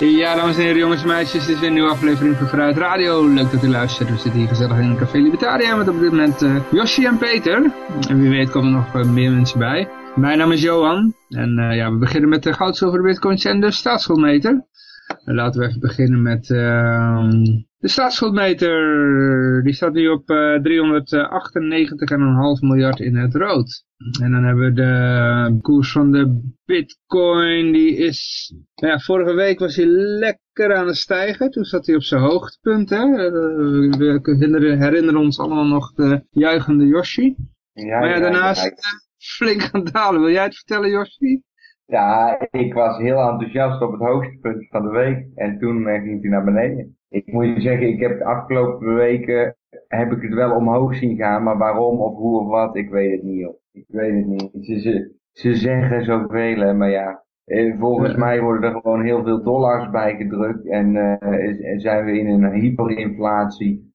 Ja, dames en heren, jongens en meisjes, dit is weer een nieuwe aflevering van Vrijheid Radio. Leuk dat u luistert. We zitten hier gezellig in een café Libertaria met op dit moment uh, Yoshi en Peter. En wie weet komen er nog uh, meer mensen bij. Mijn naam is Johan. En uh, ja, we beginnen met de goud, zilver, bitcoins en de staatsschuldmeter. En laten we even beginnen met ehm, de staatsschuldmeter. Die staat nu op 398,5 miljard in het rood. En dan hebben we de koers van de bitcoin. Die is, ja, vorige week was hij lekker aan het stijgen. Toen zat hij op zijn hoogtepunt. Hè? We herinneren, herinneren ons allemaal nog de juichende Yoshi. Ja, maar ja, ja, daarna ja, het flink gaan dalen. Wil jij het vertellen, Yoshi? Ja, ik was heel enthousiast op het hoogste punt van de week. En toen eh, ging hij naar beneden. Ik moet je zeggen, ik heb de afgelopen weken heb ik het wel omhoog zien gaan. Maar waarom of hoe of wat, ik weet het niet. Ik weet het niet. Ze, ze, ze zeggen zoveel, hè, maar ja. eh, Volgens mij worden er gewoon heel veel dollars bij gedrukt. En eh, zijn we in een hyperinflatie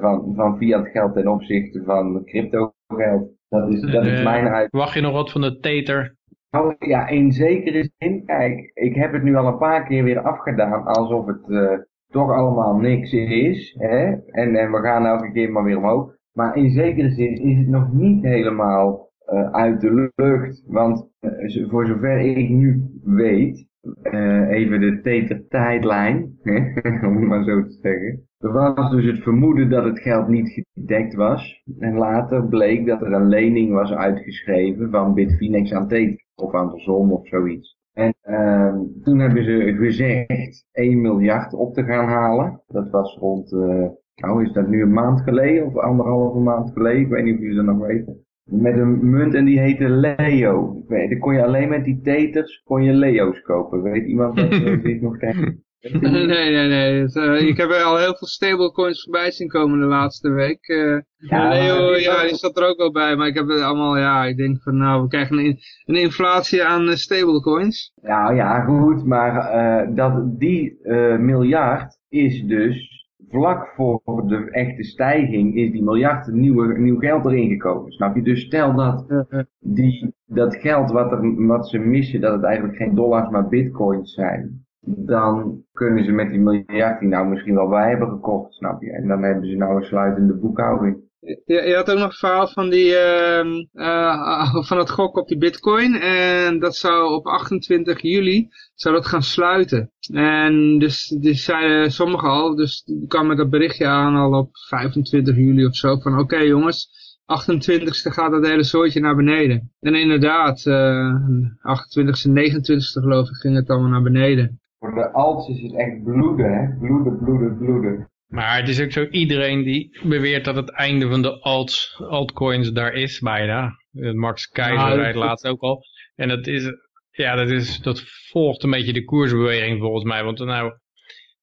van, van fiat geld ten opzichte van crypto geld. Dat is, dat is mijn uit. Wacht je nog wat van de Tether? Nou ja, in zekere zin, kijk, ik heb het nu al een paar keer weer afgedaan alsof het eh, toch allemaal niks is. Hè? En, en we gaan elke keer maar weer omhoog. Maar in zekere zin is het nog niet helemaal eh, uit de lucht. Want eh, voor zover ik nu weet, eh, even de Tether-tijdlijn, hè, om het maar zo te zeggen. Er was dus het vermoeden dat het geld niet gedekt was. En later bleek dat er een lening was uitgeschreven van Bitfinex aan Tether. Of andersom of zoiets. En ehm, toen hebben ze gezegd 1 miljard op te gaan halen. Dat was rond, eh, nou is dat nu een maand geleden of anderhalve maand geleden. Ik weet niet of jullie dat nog weten. Met een munt en die heette Leo. Ik weet, dan kon je alleen met die teters kon je Leo's kopen. Weet iemand dat eh, dit nog tegen? Nee, nee, nee. Eh, ik heb er al heel veel stablecoins voorbij zien komen de laatste week. Eh, Ja, Leo, ja, die zat er ook al bij. Maar ik heb het allemaal, ja, ik denk van nou, we krijgen een, een inflatie aan eh, stablecoins. Nou ja, goed, maar eh, dat, die eh, miljard is dus vlak voor de echte stijging is die miljard nieuwe, nieuw geld erin gekomen. Snap je? Dus stel dat die, dat geld wat, er, wat ze missen, dat het eigenlijk geen dollars maar bitcoins zijn. Dan kunnen ze met die miljard die nou misschien wel bij hebben gekocht, snap je? En dan hebben ze nou een sluitende boekhouding. Je, had ook nog een verhaal van, die, ehm, eh, van het gok op die bitcoin. En dat zou op 28 juli zou dat gaan sluiten. En dus, zeiden sommigen al, dus kwam met dat berichtje aan al op 25 juli of zo. Van oké jongens, 28ste gaat dat hele soortje naar beneden. En inderdaad, eh 28ste, 29ste geloof ik ging het allemaal naar beneden. Voor de alts is het echt bloeden, hè? Bloeden, bloeden, bloeden. Maar het is ook zo, iedereen die beweert dat het einde van de alt, altcoins daar is bijna. Eh, Max Keizer Nou, zei het laatst ook al. En dat is, ja, dat is, dat volgt een beetje de koersbeweging volgens mij. Want nou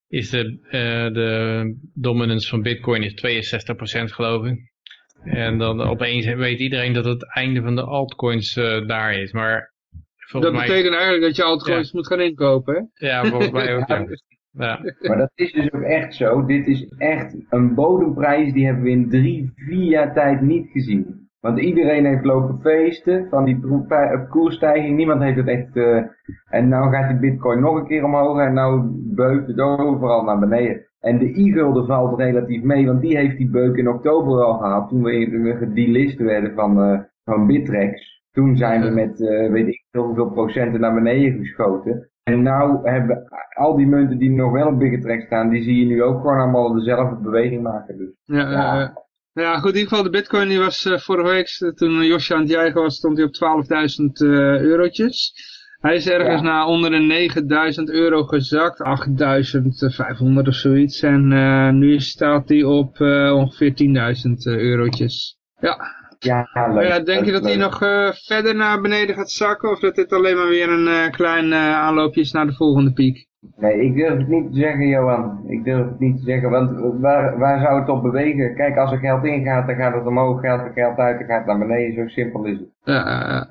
is de, eh, de dominance van bitcoin is 62% geloof ik. En dan opeens weet iedereen dat het einde van de altcoins eh, daar is. Maar volgens Dat mij, betekent eigenlijk dat je altcoins moet gaan inkopen hè? ja, volgens mij ook, ja. ja. Maar dat is dus ook echt zo. Dit is echt een bodemprijs die hebben we in drie, vier jaar tijd niet gezien. Want iedereen heeft lopen feesten van die pri- koersstijging. Niemand heeft het echt... eh, en nou gaat die bitcoin nog een keer omhoog en nou beukt het overal naar beneden. En de e-gulden valt relatief mee, want die heeft die beuk in oktober al gehad. Toen we, gedelist werden van, eh van Bittrex. Toen zijn we met, eh, weet ik veel hoeveel procenten naar beneden geschoten. En nou hebben al die munten die nog wel op Bittrex staan, die zie je nu ook gewoon allemaal dezelfde beweging maken. Dus. Ja, Ja. ja, goed, in ieder geval de bitcoin die was eh, vorige week, eh, toen Josje aan het juichen was, stond hij op 12.000 eh, eurotjes. Hij is ergens Ja. naar onder de 9000 euro gezakt, 8500 of zoiets. En nu staat hij op ongeveer 10.000 eh, eurotjes. Ja, Ja, leuk. maar ja, denk je dat hij nog eh, verder naar beneden gaat zakken? Of dat dit alleen maar weer een eh, klein eh, aanloopje is naar de volgende piek? Nee, ik durf het niet te zeggen, Johan. Ik durf het niet te zeggen, want waar, waar zou het op bewegen? Kijk, als er geld ingaat, dan gaat het omhoog, geld er geld uit, dan gaat het naar beneden. Zo simpel is het. Ja,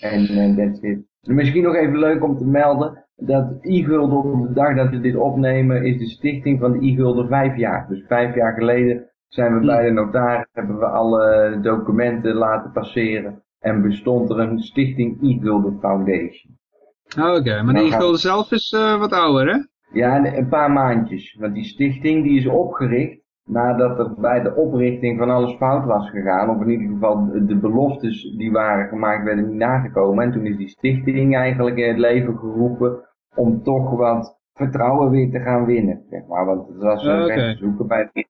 En en that's it. Misschien nog even leuk om te melden dat e-gulden op de dag dat we dit opnemen is de stichting van de e-gulden vijf jaar. Dus vijf jaar geleden zijn we bij de notaris, hebben we alle documenten laten passeren en bestond er een stichting e-gulden foundation. Oké, maar de Nou, e-gulden zelf is eh, wat ouder, hè? Ja, een een paar maandjes. Want die stichting die is opgericht nadat er bij de oprichting van alles fout was gegaan. Of in ieder geval de beloftes die waren gemaakt werden niet nagekomen. En toen is die stichting eigenlijk in het leven geroepen om toch wat vertrouwen weer te gaan winnen. Zeg maar. Want het was Ah, uh, zoeken bij het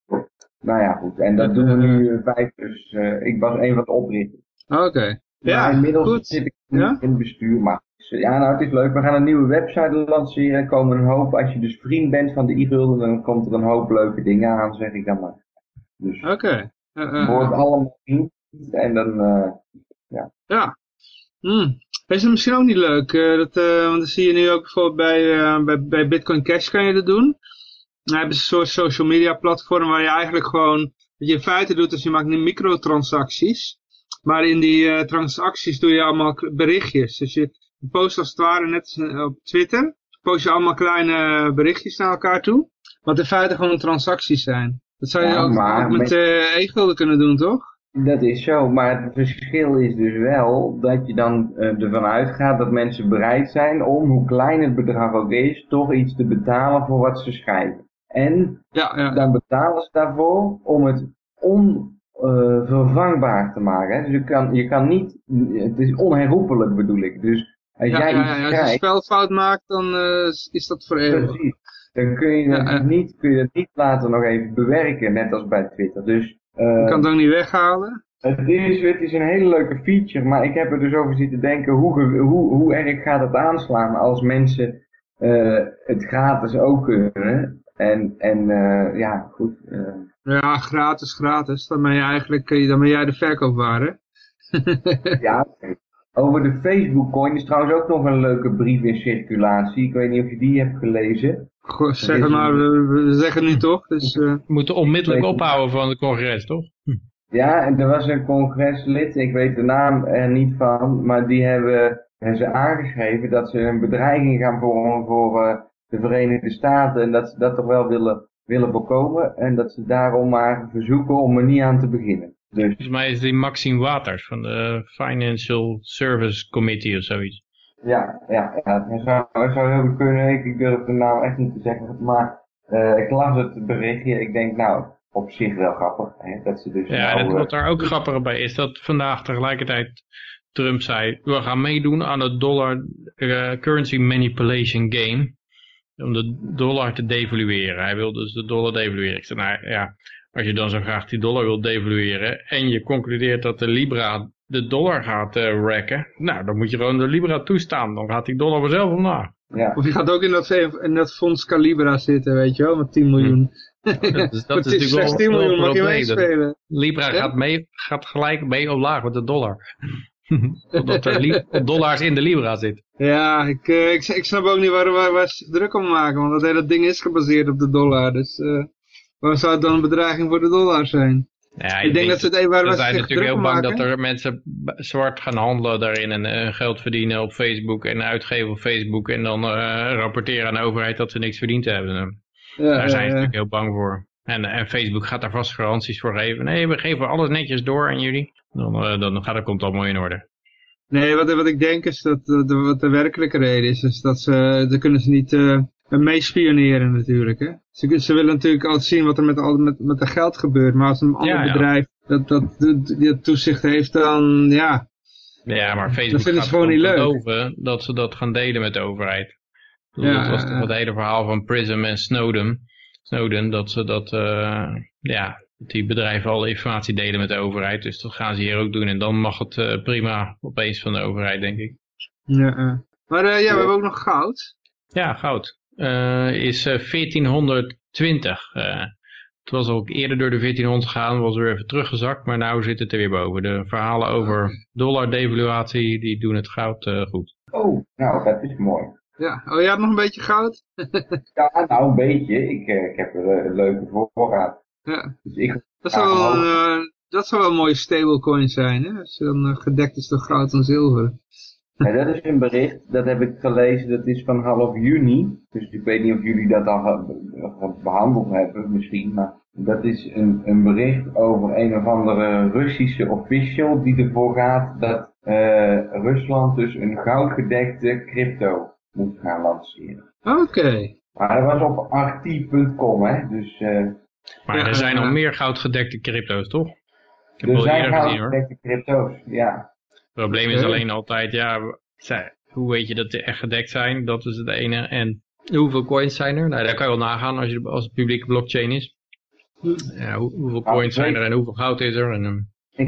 Nou ja, goed. En dat doen we nu eh, vijf. Dus eh, ik was een van de oprichters. Oké. Ja, inmiddels goed. zit ik niet Ja? in het bestuur. Maar ja, nou het is leuk. We gaan een nieuwe website lanceren. Er komen een hoop, als je dus vriend bent van de e-gulden, dan komt er een hoop leuke dingen aan, zeg ik dan maar. Dus Oké. Het eh, wordt allemaal vriend. En dan, eh, Ja. Hmm. Is het misschien ook niet leuk? dat, want dan zie je nu ook bijvoorbeeld bij, bij, bij Bitcoin Cash kan je dat doen. Dan hebben ze een soort social media platform waar je eigenlijk gewoon, wat je in feite doet is je maakt microtransacties. Maar in die eh, transacties doe je allemaal berichtjes. Dus je post als het ware net eh, op Twitter. Post je allemaal kleine berichtjes naar elkaar toe. Wat in feite gewoon transacties zijn. Dat zou je Ja, ook, maar ook met met- eh e-gulden kunnen doen, toch? dat is zo. Maar het verschil is dus wel dat je dan eh, ervan uitgaat dat mensen bereid zijn om, hoe klein het bedrag ook is, toch iets te betalen voor wat ze schrijven. En Ja, ja. dan betalen ze daarvoor om het onvervangbaar te maken. hè. Dus je kan, je kan niet, het is onherroepelijk bedoel ik. Dus als Ja, jij iets ja, als je een spelfout maakt, dan eh, is dat voor eeuwig. precies, dan kun je, dat niet, kun je dat niet later nog even bewerken, net als bij Twitter. Dus eh, Je kan het ook niet weghalen. het, is, het is een hele leuke feature, maar ik heb er dus over zitten denken, hoe, hoe, hoe erg gaat het aanslaan als mensen eh, het gratis ook kunnen. En, en eh, ja, goed. eh, Ja, gratis, gratis. Dan ben je eigenlijk eh, dan ben jij de verkoopware. Ja, over de Facebook coin is trouwens ook nog een leuke brief in circulatie. Ik weet niet of je die hebt gelezen. Goh, zeg het maar, een- we, we zeggen het nu toch. Dus, eh, We moeten onmiddellijk ophouden van het congres, toch? Ja, en er was een congreslid, ik weet de naam er niet van, maar die hebben ze aangeschreven dat ze een bedreiging gaan vormen voor eh, de Verenigde Staten en dat ze dat toch wel willen, willen voorkomen en dat ze daarom maar verzoeken om er niet aan te beginnen. Dus Volgens mij is die Maxime Waters van de Financial Service Committee of zoiets. Ja, ja, ja het zou, zou heel goed kunnen. Ik, ik durf de naam echt niet te zeggen. Maar eh, ik las het berichtje. Ik denk, nou, op zich wel grappig. Hè, dat ze dus Ja, nou, en eh, wat daar ook grappiger bij is, dat vandaag tegelijkertijd Trump zei, we gaan meedoen aan het dollar eh, currency manipulation game. Om de dollar te devalueren. Hij wil dus de dollar devalueren. Ik zei, nou ja, als je dan zo graag die dollar wil devalueren en je concludeert dat de Libra de dollar gaat eh wrecken, nou dan moet je gewoon de Libra toestaan. Dan gaat die dollar vanzelf omlaag. ja. of je gaat ook in dat, in dat fonds Calibra zitten, weet je wel, met 10 miljoen. Dat is, dat is natuurlijk slechts wel, 10 wel miljoen mag je meespelen. Libra Ja? gaat, mee, gaat gelijk mee omlaag met de dollar. Omdat er dollars in de Libra zit. Ja, ik, eh, ik, ik snap ook niet waar, waar, waar ze zich druk om maken, want dat hele ding is gebaseerd op de dollar. Dus eh waarom zou het dan een bedreiging voor de dollar zijn? Ja, ik denk dat ze het even waar Ze ze zijn natuurlijk heel bang maken. dat er mensen zwart gaan handelen daarin en eh, geld verdienen op Facebook en uitgeven op Facebook en dan rapporteren aan de overheid dat ze niks verdiend hebben. Ja, Daar zijn ze natuurlijk heel bang voor. En, en Facebook gaat daar vast garanties voor geven. Nee, we geven alles netjes door aan jullie. Dan, eh, dan gaat het komt allemaal in orde. Nee, wat, wat ik denk is dat, dat de, wat de werkelijke reden is, is dat ze, dan kunnen ze niet eh meespioneren natuurlijk. Hè? Ze, ze willen natuurlijk altijd zien wat er met, al, met, met het geld gebeurt, maar als een ander Ja, ja. bedrijf dat, dat, dat, dat toezicht heeft, dan ja, Ja, maar Facebook vinden gaat ze gewoon niet leuk. geloven dat ze dat gaan delen met de overheid. Ja, dat was toch het hele verhaal van Prism en Snowden. Snowden, dat ze dat, eh, ja, dat die bedrijven alle informatie delen met de overheid. Dus dat gaan ze hier ook doen. En dan mag het eh, prima opeens van de overheid, denk ik. ja eh. Maar eh, ja, we hebben ook nog goud. Ja, goud. Eh, is eh, 1420. Eh, het was ook eerder door de 1400 gegaan, was weer even teruggezakt, maar nu zit het er weer boven. De verhalen over dollar-devaluatie, die doen het goud eh, goed. Oh, nou, dat is mooi. Ja, oh, jij hebt nog een beetje goud? Ja, nou, een beetje. Ik, eh, ik heb er eh, een leuke voorraad. Ja, Dus ik, dat zou wel een, eh, dat zou wel een mooie stablecoin zijn, hè? Als je dan gedekt is door goud en zilver. Ja, dat is een bericht, dat heb ik gelezen, dat is van half juni. Dus ik weet niet of jullie dat al behandeld hebben misschien, maar dat is een, een bericht over een of andere Russische official die ervoor gaat dat Rusland dus een goudgedekte crypto moet gaan lanceren. Oké. Maar dat was op arti.com, hè, dus eh, Maar Ja, er zijn ja. al meer goudgedekte crypto's, toch? Ik heb er zijn gezien goudgedekte crypto's, ja. Het probleem is alleen altijd, ja, hoe weet je dat ze echt gedekt zijn? Dat is het ene. En hoeveel coins zijn er? Nou, daar kan je wel nagaan als, je, als het publieke blockchain is. Ja, hoe- hoeveel Nou, coins zijn weet- er en hoeveel goud is er? En, ehm,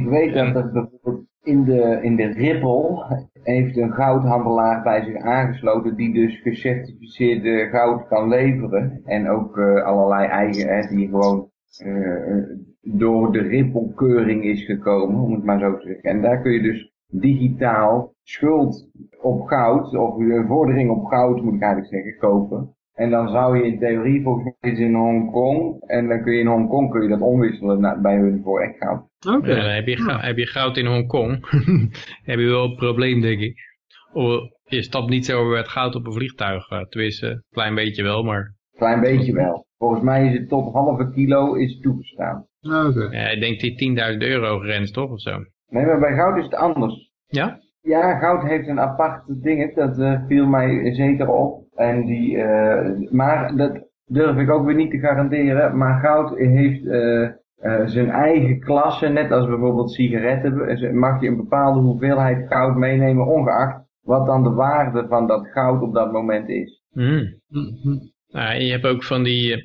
Ik weet dat er bijvoorbeeld in de, in de Ripple heeft een goudhandelaar bij zich aangesloten die dus gecertificeerde goud kan leveren. En ook eh, allerlei eigen, hè, die gewoon eh, door de Ripple-keuring is gekomen, om het maar zo te zeggen. En daar kun je dus digitaal schuld op goud, of een vordering op goud moet ik eigenlijk zeggen, kopen. En dan zou je in theorie volgens mij in Hongkong, en dan kun je in Hongkong kun je dat omwisselen bij hun voor echt goud. Oké. heb, je, gou- heb je goud in Hongkong. heb je wel een probleem, denk ik. Of je stapt niet zo met goud op een vliegtuig. eh, Tenminste, een klein beetje wel, maar Klein beetje wel. Volgens mij is het tot halve kilo is toegestaan. Oké. ja, ik denk die 10.000 euro grens toch of zo. Nee, maar bij goud is het anders. Ja? Ja, goud heeft een aparte ding, dat eh, viel mij zeker op. En die, eh, maar dat durf ik ook weer niet te garanderen. Maar goud heeft eh, eh, zijn eigen klasse, net als bijvoorbeeld sigaretten. Eh, Mag je een bepaalde hoeveelheid goud meenemen, ongeacht wat dan de waarde van dat goud op dat moment is. Nou, en je hebt ook van die, eh,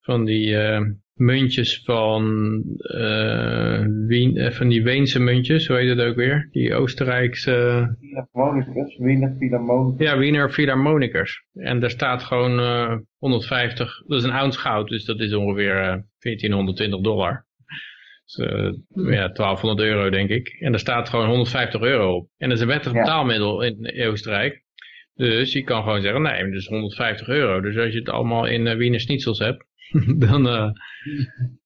van die eh, muntjes van, eh, Wien, van die Weense muntjes, hoe heet het ook weer? Die Oostenrijkse, Philharmonicus, Wiener Philharmonicus. ja, Wiener Philharmonikers. En daar staat gewoon eh 150, dat is een ounce goud, dus dat is ongeveer eh 1420 dollar. Dus, eh, ja, 1200 euro denk ik. En daar staat gewoon 150 euro op. En dat is een wettig Ja. betaalmiddel in Oostenrijk. Dus je kan gewoon zeggen, nee, dat is 150 euro. Dus als je het allemaal in eh, Wiener Schnitzels hebt, dan, eh,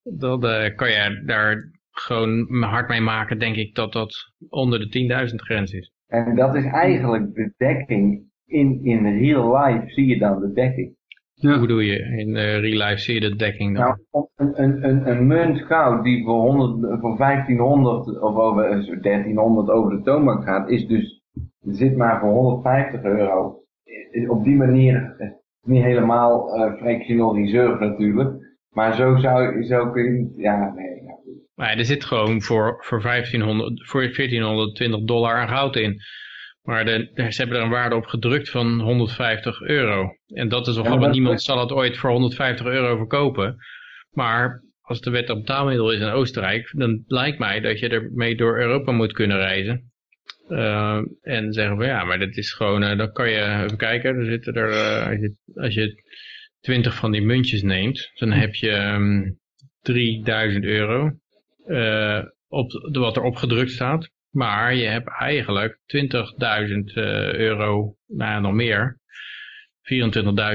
dan kan je daar gewoon hard mee maken, denk ik, dat dat onder de 10.000 grens is. En dat is eigenlijk de dekking. In, in real life zie je dan de dekking. Hoe Ja. bedoel je? In eh, real life zie je de dekking dan? Nou, een, een, een, een munt goud die voor, 100, voor 1500 of over eh, 1300 over de toonbank gaat, is dus, zit maar voor 150 euro. Eh, Op die manier, eh, niet helemaal eh fractional reserve natuurlijk, maar zo zou zo kun je, ja, nee. Maar er zit gewoon voor, voor, 1500, voor 1420 dollar aan goud in. Maar de, ze hebben er een waarde op gedrukt van 150 euro. En dat is wel grappig. Niemand zal het ooit voor 150 euro verkopen. Maar als de wet op betaalmiddel is in Oostenrijk, dan lijkt mij dat je ermee door Europa moet kunnen reizen. Eh, en zeggen van ja, maar dat is gewoon, eh, dan kan je even kijken, er zitten er, eh, als, je, als je 20 van die muntjes neemt, dan heb je ehm, 3000 euro eh, op de, wat er opgedrukt staat. Maar je hebt eigenlijk 20.000 eh, euro, nou ja, nog meer,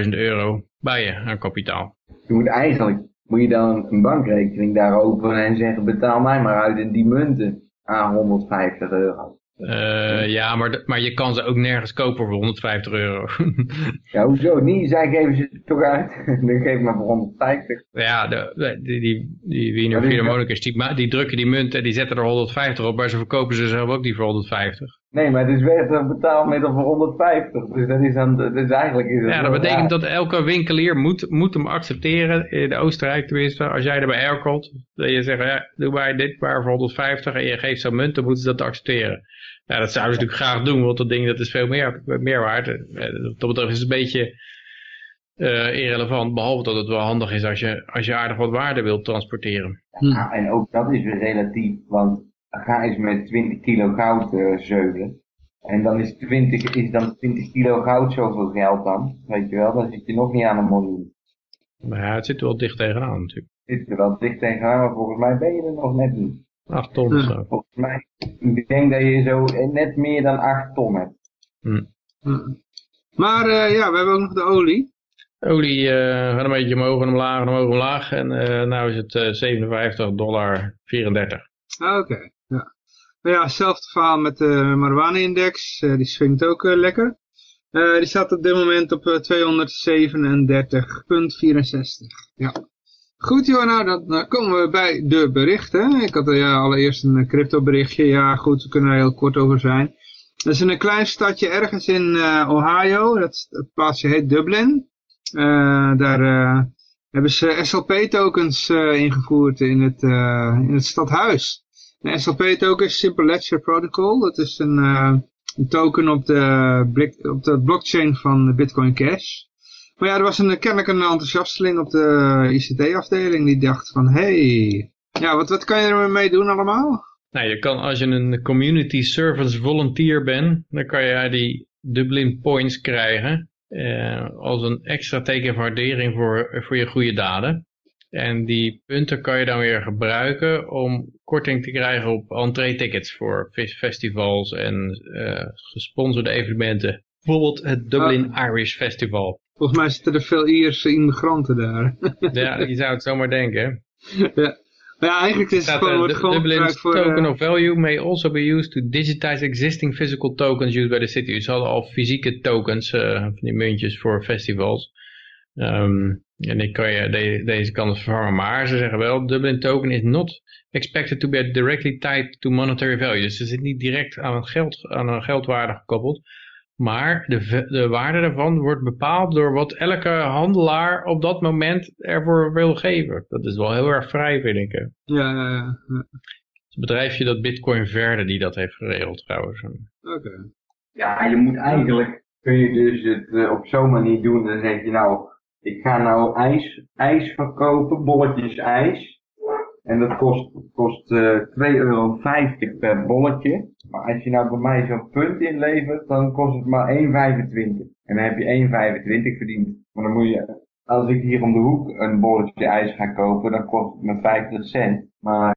24.000 euro bij je aan kapitaal. Je moet eigenlijk, moet je dan een bankrekening daar openen en zeggen betaal mij maar uit in die munten aan 150 euro. Eh, ja, maar, maar je kan ze ook nergens kopen voor 150 euro. Ja, hoezo niet? Zij geven ze toch uit. Dan geef maar voor 150. ja, de, de- die, die, die Wiener Philharmonicus, die, die drukken die munt en die zetten er 150 op, maar ze verkopen ze zelf ook die voor 150. Nee, maar het is weer een betaalmiddel voor 150. Dus dat is dan, dat is eigenlijk is Ja, dat betekent raar. dat elke winkelier moet, moet hem accepteren, in Oostenrijk tenminste, als jij erbij aircolt, dat je zegt, ja, doe mij dit maar voor 150 en je geeft zo'n munt, dan moeten ze dat accepteren. Ja, dat zouden ze natuurlijk graag doen, want dat ding dat is veel meer, meer waard. Eh, dat betreft is het een beetje eh, irrelevant, behalve dat het wel handig is als je, als je aardig wat waarde wilt transporteren. Ja, en ook dat is weer relatief. Want ga eens met 20 kilo goud eh, zeulen. En dan is 20, is dan 20 kilo goud zoveel geld dan. Weet je wel, dan zit je nog niet aan een miljoen. Maar ja, het zit er wel dicht tegenaan natuurlijk. Zit er wel dicht tegenaan, maar volgens mij ben je er nog net niet. 8 ton of zo. Volgens mij, ik denk dat je zo net meer dan 8 ton hebt. Ja. Maar eh, ja, we hebben ook nog de olie. Olie eh, gaat een beetje omhoog en omlaag en omhoog en omlaag. En eh nou is het eh 57 dollar 34. Ah, Oké, ja. ja, hetzelfde verhaal met de marijuana-index. die swingt ook lekker. die staat op dit moment op 237,64. Ja. Goed joh, nou dan komen we bij de berichten. Ik had allereerst een crypto berichtje. Ja goed, we kunnen er heel kort over zijn. Dat is in een klein stadje ergens in Ohio. Dat, plaatsje heet Dublin. daar hebben ze SLP-tokens ingevoerd in het, in het stadhuis. Een SLP-token is Simple Ledger Protocol. Dat is een, een token op de, op de blockchain van Bitcoin Cash. Maar ja, er was een, kennelijk een enthousiasteling op de ICT-afdeling die dacht van, hey, ja, wat, wat kan je ermee doen allemaal? Nou, je kan als je een community service volunteer bent, dan kan je die Dublin points krijgen uh, als een extra teken van waardering voor, voor je goede daden. En die punten kan je dan weer gebruiken om korting te krijgen op entree-tickets voor festivals en uh, gesponsorde evenementen. Bijvoorbeeld het Dublin ah. Irish Festival. Volgens mij zitten er veel Ierse immigranten daar. ja, je zou het zomaar denken. ja ja, eigenlijk is het gewoon, wordt gewoon voor, token uh, of value may also be used to digitize existing physical tokens used by the city. Ze hadden al fysieke tokens, uh, van die muntjes voor festivals. Um, en die kan je, de, deze kan het vervangen. Maar ze zeggen wel, Dublin token is not expected to be directly tied to monetary value. Dus ze zit niet direct aan, geld, aan een geldwaarde gekoppeld. Maar de, de waarde daarvan wordt bepaald door wat elke handelaar op dat moment ervoor wil geven. Dat is wel heel erg vrij, vind ik. Ja, ja, ja. Het bedrijfje dat Bitcoin Verde die dat heeft geregeld trouwens. Oké. Ja, je moet eigenlijk, kun je dus het uh, op zo'n manier doen, dan zeg je nou, ik ga nou ijs, ijs verkopen, bolletjes ijs. En dat kost, kost uh, eh, 2,50 euro per bolletje. Maar als je nou bij mij zo'n punt inlevert, dan kost het maar 1,25. En dan heb je 1,25 verdiend. Maar dan moet je, als ik hier om de hoek een bolletje ijs ga kopen, dan kost het me 50 cent. Maar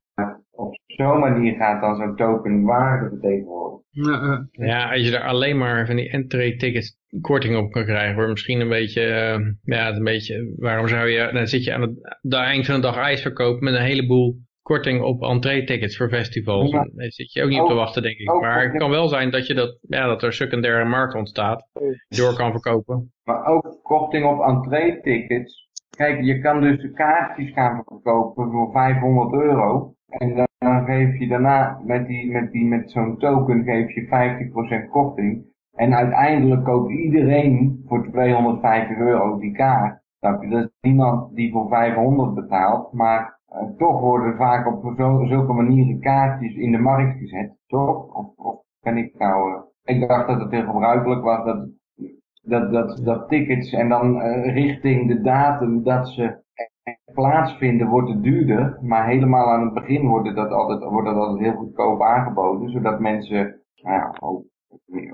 op zo'n manier gaat dan zo'n token waarde vertegenwoordigen. Ja, ja, als je er alleen maar van die entry tickets korting op kan krijgen, wordt misschien een beetje, uh, ja, een beetje, waarom zou je, dan zit je aan het, de eind van de dag ijs verkopen met een heleboel korting op entree-tickets voor festivals. Daar zit je ook niet op te wachten, denk ik. Maar het kan wel zijn dat, je dat, ja, dat er secundaire markt ontstaat, door kan verkopen. Maar ook korting op entree-tickets. Kijk, je kan dus kaartjes gaan verkopen voor 500 euro. En dan geef je daarna met, die, met, die, met zo'n token geef je 50% korting. En uiteindelijk koopt iedereen voor 250 euro die kaart. Dat is niemand die voor 500 betaalt, maar uh, toch worden vaak op zo, zulke manieren kaartjes in de markt gezet. Toch? Of, kan ik nou... Uh, ik dacht dat het heel gebruikelijk was dat, dat, dat, dat tickets en dan uh, richting de datum dat ze plaatsvinden wordt het duurder. Maar helemaal aan het begin wordt dat altijd, wordt dat altijd heel goedkoop aangeboden. Zodat mensen nou ja,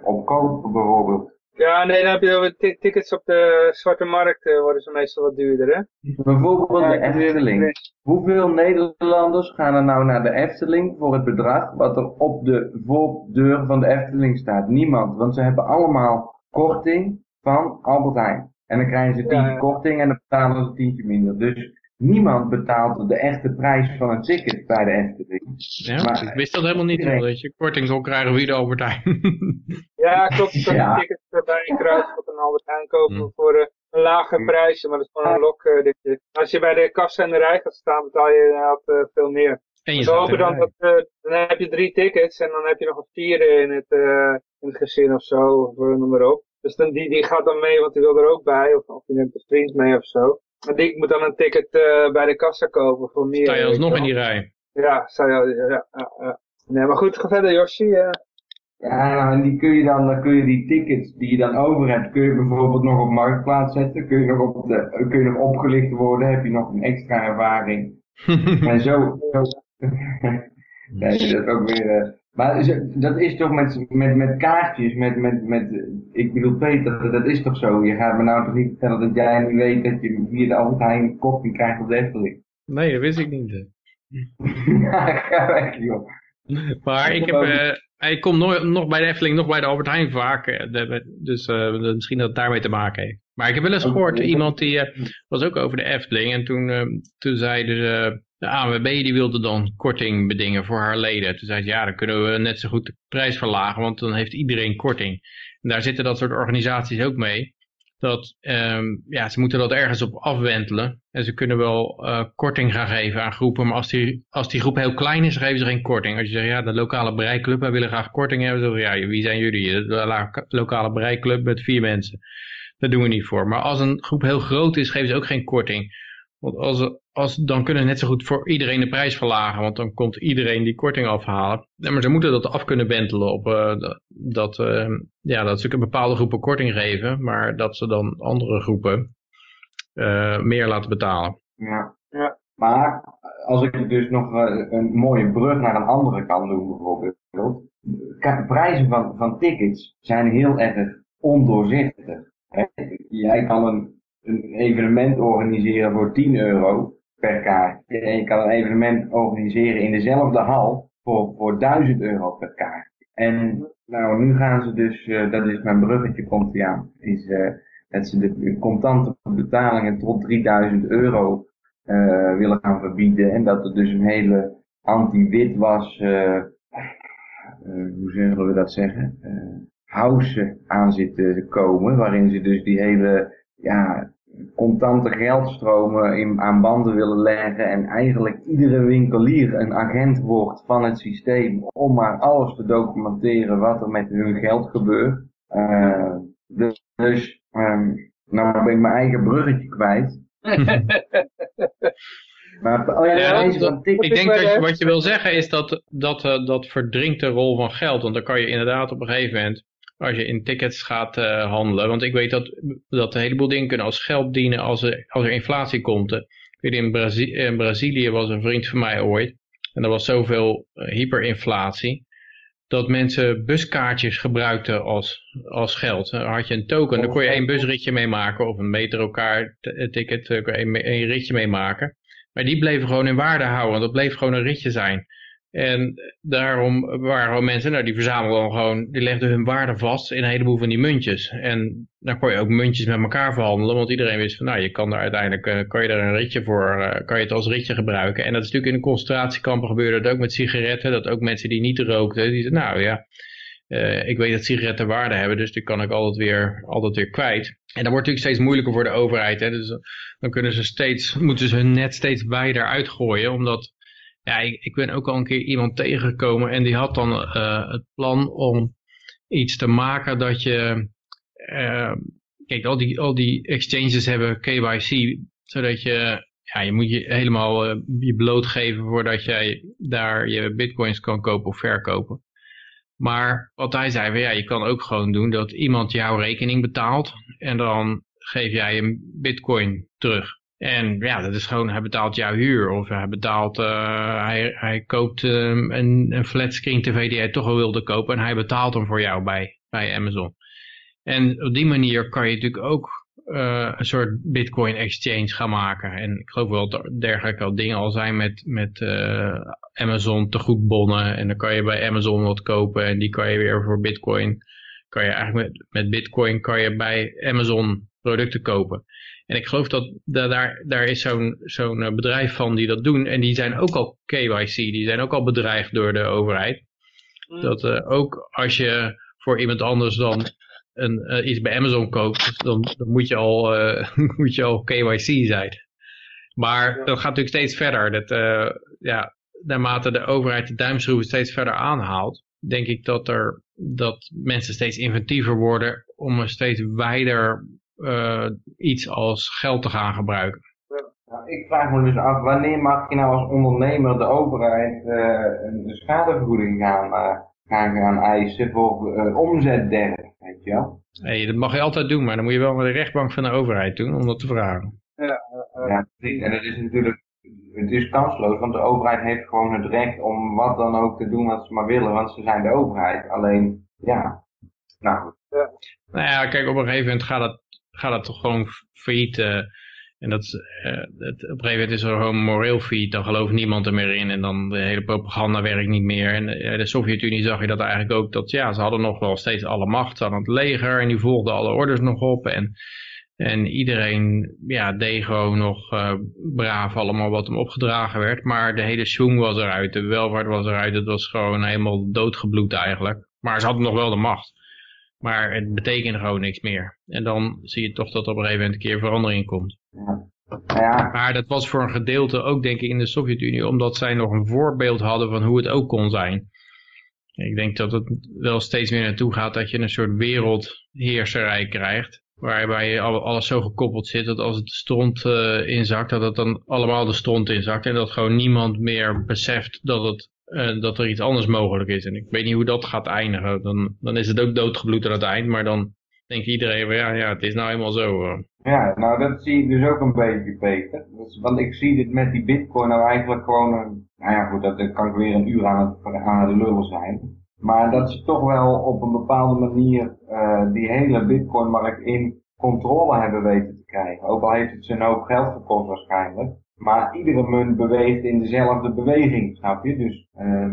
opkopen bijvoorbeeld. Ja, nee, dan heb je tickets op de zwarte markt uh, worden ze meestal wat duurder, hè? Bijvoorbeeld de Efteling. Hoeveel Nederlanders gaan er nou naar de Efteling voor het bedrag wat er op de voordeur van de Efteling staat? Niemand, want ze hebben allemaal korting van Albert Heijn. En dan krijgen ze tientje korting en dan betalen ze tientje minder. Dus niemand betaalt de echte prijs van een ticket bij de Efteling. Ja, maar, ik wist dat helemaal niet, dat je korting zal krijgen via de Albert Heijn. ja, klopt. Je kan ja. tickets bij een kruis op een Albert Heijn kopen hm. voor uh, een lage prijs, maar dat is gewoon een lok. Uh, Als je bij de kassa in de rij gaat staan, betaal je inderdaad uh, veel meer. En je hopen dan dat, dan heb je drie tickets en dan heb je nog een vierde in het, in het gezin of zo, of noem maar op. Dus dan, die, die gaat dan mee, want die wil er ook bij, of, of je neemt een vriend mee of zo. Die moet dan een ticket uh, bij de kassa kopen voor meer. Sta je alsnog in die rij? Ja, sta je, ja, ja. Nee, maar goed, ga verder Yoshi. Ja, nou, en die kun je dan, dan kun je die tickets die je dan over hebt, kun je bijvoorbeeld nog op marktplaats zetten. Kun je nog, op de, kun je nog opgelicht worden, heb je nog een extra ervaring. en zo, zo nee, dat is ook weer, uh, maar dat is toch met, met, met kaartjes, met, met, met, ik bedoel Peter, dat is toch zo? Je gaat me nou toch niet vertellen dat jij niet weet dat je via de Albert Heijn koffie krijgt op de Efteling? Nee, dat wist ik niet. ja, ga weg joh. Maar ik heb, uh, ik kom nog, nog bij de Efteling, nog bij de Albert Heijn vaak, eh, dus uh, misschien dat het daarmee te maken heeft. Maar ik heb wel eens gehoord, iemand die was ook over de Efteling en toen, toen zeiden ze de ANWB die wilde dan korting bedingen voor haar leden. Toen zei ze, ja, dan kunnen we net zo goed de prijs verlagen, want dan heeft iedereen korting. En daar zitten dat soort organisaties ook mee. Dat, ehm, ja, ze moeten dat ergens op afwentelen. En ze kunnen wel uh, korting gaan geven aan groepen, maar als die, als die groep heel klein is, geven ze geen korting. Als je zegt, ja, de lokale bereikclub, wij willen graag korting hebben. Dan ja, wie zijn jullie? De lokale bereikclub met vier mensen. Daar doen we niet voor. Maar als een groep heel groot is, geven ze ook geen korting. Want als, als, dan kunnen net zo goed voor iedereen de prijs verlagen. Want dan komt iedereen die korting afhalen. maar ze moeten dat af kunnen wentelen. Op, uh, dat, uh, ja, dat ze een bepaalde groepen korting geven. Maar dat ze dan andere groepen uh, meer laten betalen. Ja. ja. Maar als ik dus nog een mooie brug naar een andere kan doen bijvoorbeeld. De prijzen van, van tickets zijn heel erg ondoorzichtig. Jij kan een een evenement organiseren voor 10 euro per kaart. En je kan een evenement organiseren in dezelfde hal voor, voor 1000 euro per kaart. En nou, nu gaan ze dus, uh, dat is mijn bruggetje komt hij aan, is uh, dat ze de contante betalingen tot 3000 euro uh, willen gaan verbieden. En dat er dus een hele anti-witwas, hoe zullen we dat zeggen, house aan zit te komen. Waarin ze dus die hele ja, contante geldstromen in, aan banden willen leggen en eigenlijk iedere winkelier een agent wordt van het systeem om maar alles te documenteren wat er met hun geld gebeurt. Uh, dus, dus um, nou ben ik mijn eigen bruggetje kwijt. maar, oh ja, ja, dat, ik denk dat wat je wil zeggen is dat dat, uh, dat verdringt de rol van geld. Want dan kan je inderdaad op een gegeven moment als je in tickets gaat uh, handelen. Want ik weet dat, dat een heleboel dingen kunnen als geld dienen als er, als er inflatie komt. Ik weet, in, Brazi in Brazilië was een vriend van mij ooit. En er was zoveel uh, hyperinflatie. Dat mensen buskaartjes gebruikten als, als geld. Dan had je een token, dan kon je één busritje mee maken. Of een metrokaart ticket, kon je één, één ritje mee maken. Maar die bleven gewoon in waarde houden. Dat bleef gewoon een ritje zijn. En daarom waren mensen, nou die verzamelden gewoon, die legden hun waarde vast in een heleboel van die muntjes. En dan kon je ook muntjes met elkaar verhandelen, want iedereen wist van, nou je kan er uiteindelijk, uh, kan je er een ritje voor, uh, kan je het als ritje gebruiken. En dat is natuurlijk in de concentratiekampen gebeurde dat ook met sigaretten, dat ook mensen die niet rookten, die zeiden, nou ja, uh, ik weet dat sigaretten waarde hebben, dus die kan ik altijd weer, altijd weer kwijt. En dat wordt natuurlijk steeds moeilijker voor de overheid. Hè? Dus dan kunnen ze steeds, moeten ze hun net steeds wijder uitgooien, omdat ja, ik, ik ben ook al een keer iemand tegengekomen en die had dan uh, het plan om iets te maken dat je, uh, kijk, al die, al die exchanges hebben KYC, zodat je, ja, je moet je helemaal uh, je blootgeven voordat jij daar je bitcoins kan kopen of verkopen. Maar wat hij zei, ja, je kan ook gewoon doen dat iemand jouw rekening betaalt en dan geef jij een bitcoin terug. En ja, dat is gewoon, hij betaalt jouw huur. Of hij betaalt, uh, hij, hij koopt um, een, een flatscreen tv die hij toch al wilde kopen. En hij betaalt hem voor jou bij, bij Amazon. En op die manier kan je natuurlijk ook uh, een soort bitcoin exchange gaan maken. En ik geloof wel dat er dergelijke al dingen al zijn met, met uh, Amazon tegoedbonnen. En dan kan je bij Amazon wat kopen en die kan je weer voor bitcoin. Kan je eigenlijk met, met bitcoin kan je bij Amazon producten kopen. En ik geloof dat, daar, daar is zo'n zo'n eh, bedrijf van die dat doen. En die zijn ook al KYC, die zijn ook al bedreigd door de overheid. Mm. Dat uh, ook als je voor iemand anders dan een, uh, iets bij Amazon koopt, dan, dan moet, je al, uh, moet je al KYC zijn. Maar dat gaat natuurlijk steeds verder. Dat, ja, naarmate de overheid de duimschroeven steeds verder aanhaalt, denk ik dat, er, dat mensen steeds inventiever worden om een steeds wijder uh, iets als geld te gaan gebruiken. Nou, ik vraag me dus af, wanneer mag je nou als ondernemer de overheid uh, een schadevergoeding gaan, uh, gaan, gaan eisen voor omzetderf, weet je wel? Nee, dat mag je altijd doen, maar dan moet je wel met de rechtbank van de overheid doen om dat te vragen. Ja, ja en het is natuurlijk het is kansloos, want de overheid heeft gewoon het recht om wat dan ook te doen wat ze maar willen, want ze zijn de overheid. Alleen, ja, nou goed. Ja. Nou ja, kijk, op een gegeven moment gaat het gaat het toch gewoon failliet. En dat, uh, het, op een gegeven moment is er gewoon moreel failliet. Dan gelooft niemand er meer in. En dan de hele propaganda werkt niet meer. En uh, de Sovjet-Unie zag je dat eigenlijk ook. Dat ja, ze hadden nog wel steeds alle macht. Hadden het leger. En die volgden alle orders nog op. En En iedereen ja, deed gewoon nog uh, braaf allemaal wat hem opgedragen werd. Maar de hele schoen was eruit, de welvaart was eruit. Het was gewoon helemaal doodgebloed eigenlijk. Maar ze hadden nog wel de macht. Maar het betekende gewoon niks meer. En dan zie je toch dat op een gegeven moment een keer verandering komt. Ja. Ja. Maar dat was voor een gedeelte ook denk ik in de Sovjet-Unie, omdat zij nog een voorbeeld hadden van hoe het ook kon zijn. Ik denk dat het wel steeds meer naartoe gaat dat je een soort wereldheerserij krijgt. Waarbij alles zo gekoppeld zit dat als het de stront uh, inzakt, dat het dan allemaal de stront inzakt. En dat gewoon niemand meer beseft dat, het, uh, dat er iets anders mogelijk is. En ik weet niet hoe dat gaat eindigen. Dan, dan is het ook doodgebloed aan het eind, maar dan denkt iedereen van ja, ja, het is nou eenmaal zo. Ja, nou dat zie ik dus ook een beetje, Peter. Dus, want ik zie dit met die bitcoin nou eigenlijk gewoon een... Nou ja, goed, dat kan ik weer een uur aan het, aan het lullen zijn. Maar dat ze toch wel op een bepaalde manier uh, die hele bitcoinmarkt in controle hebben weten te krijgen. Ook al heeft het ze een hoop geld gekost waarschijnlijk. Maar iedere munt beweegt in dezelfde beweging, snap je? Dus uh,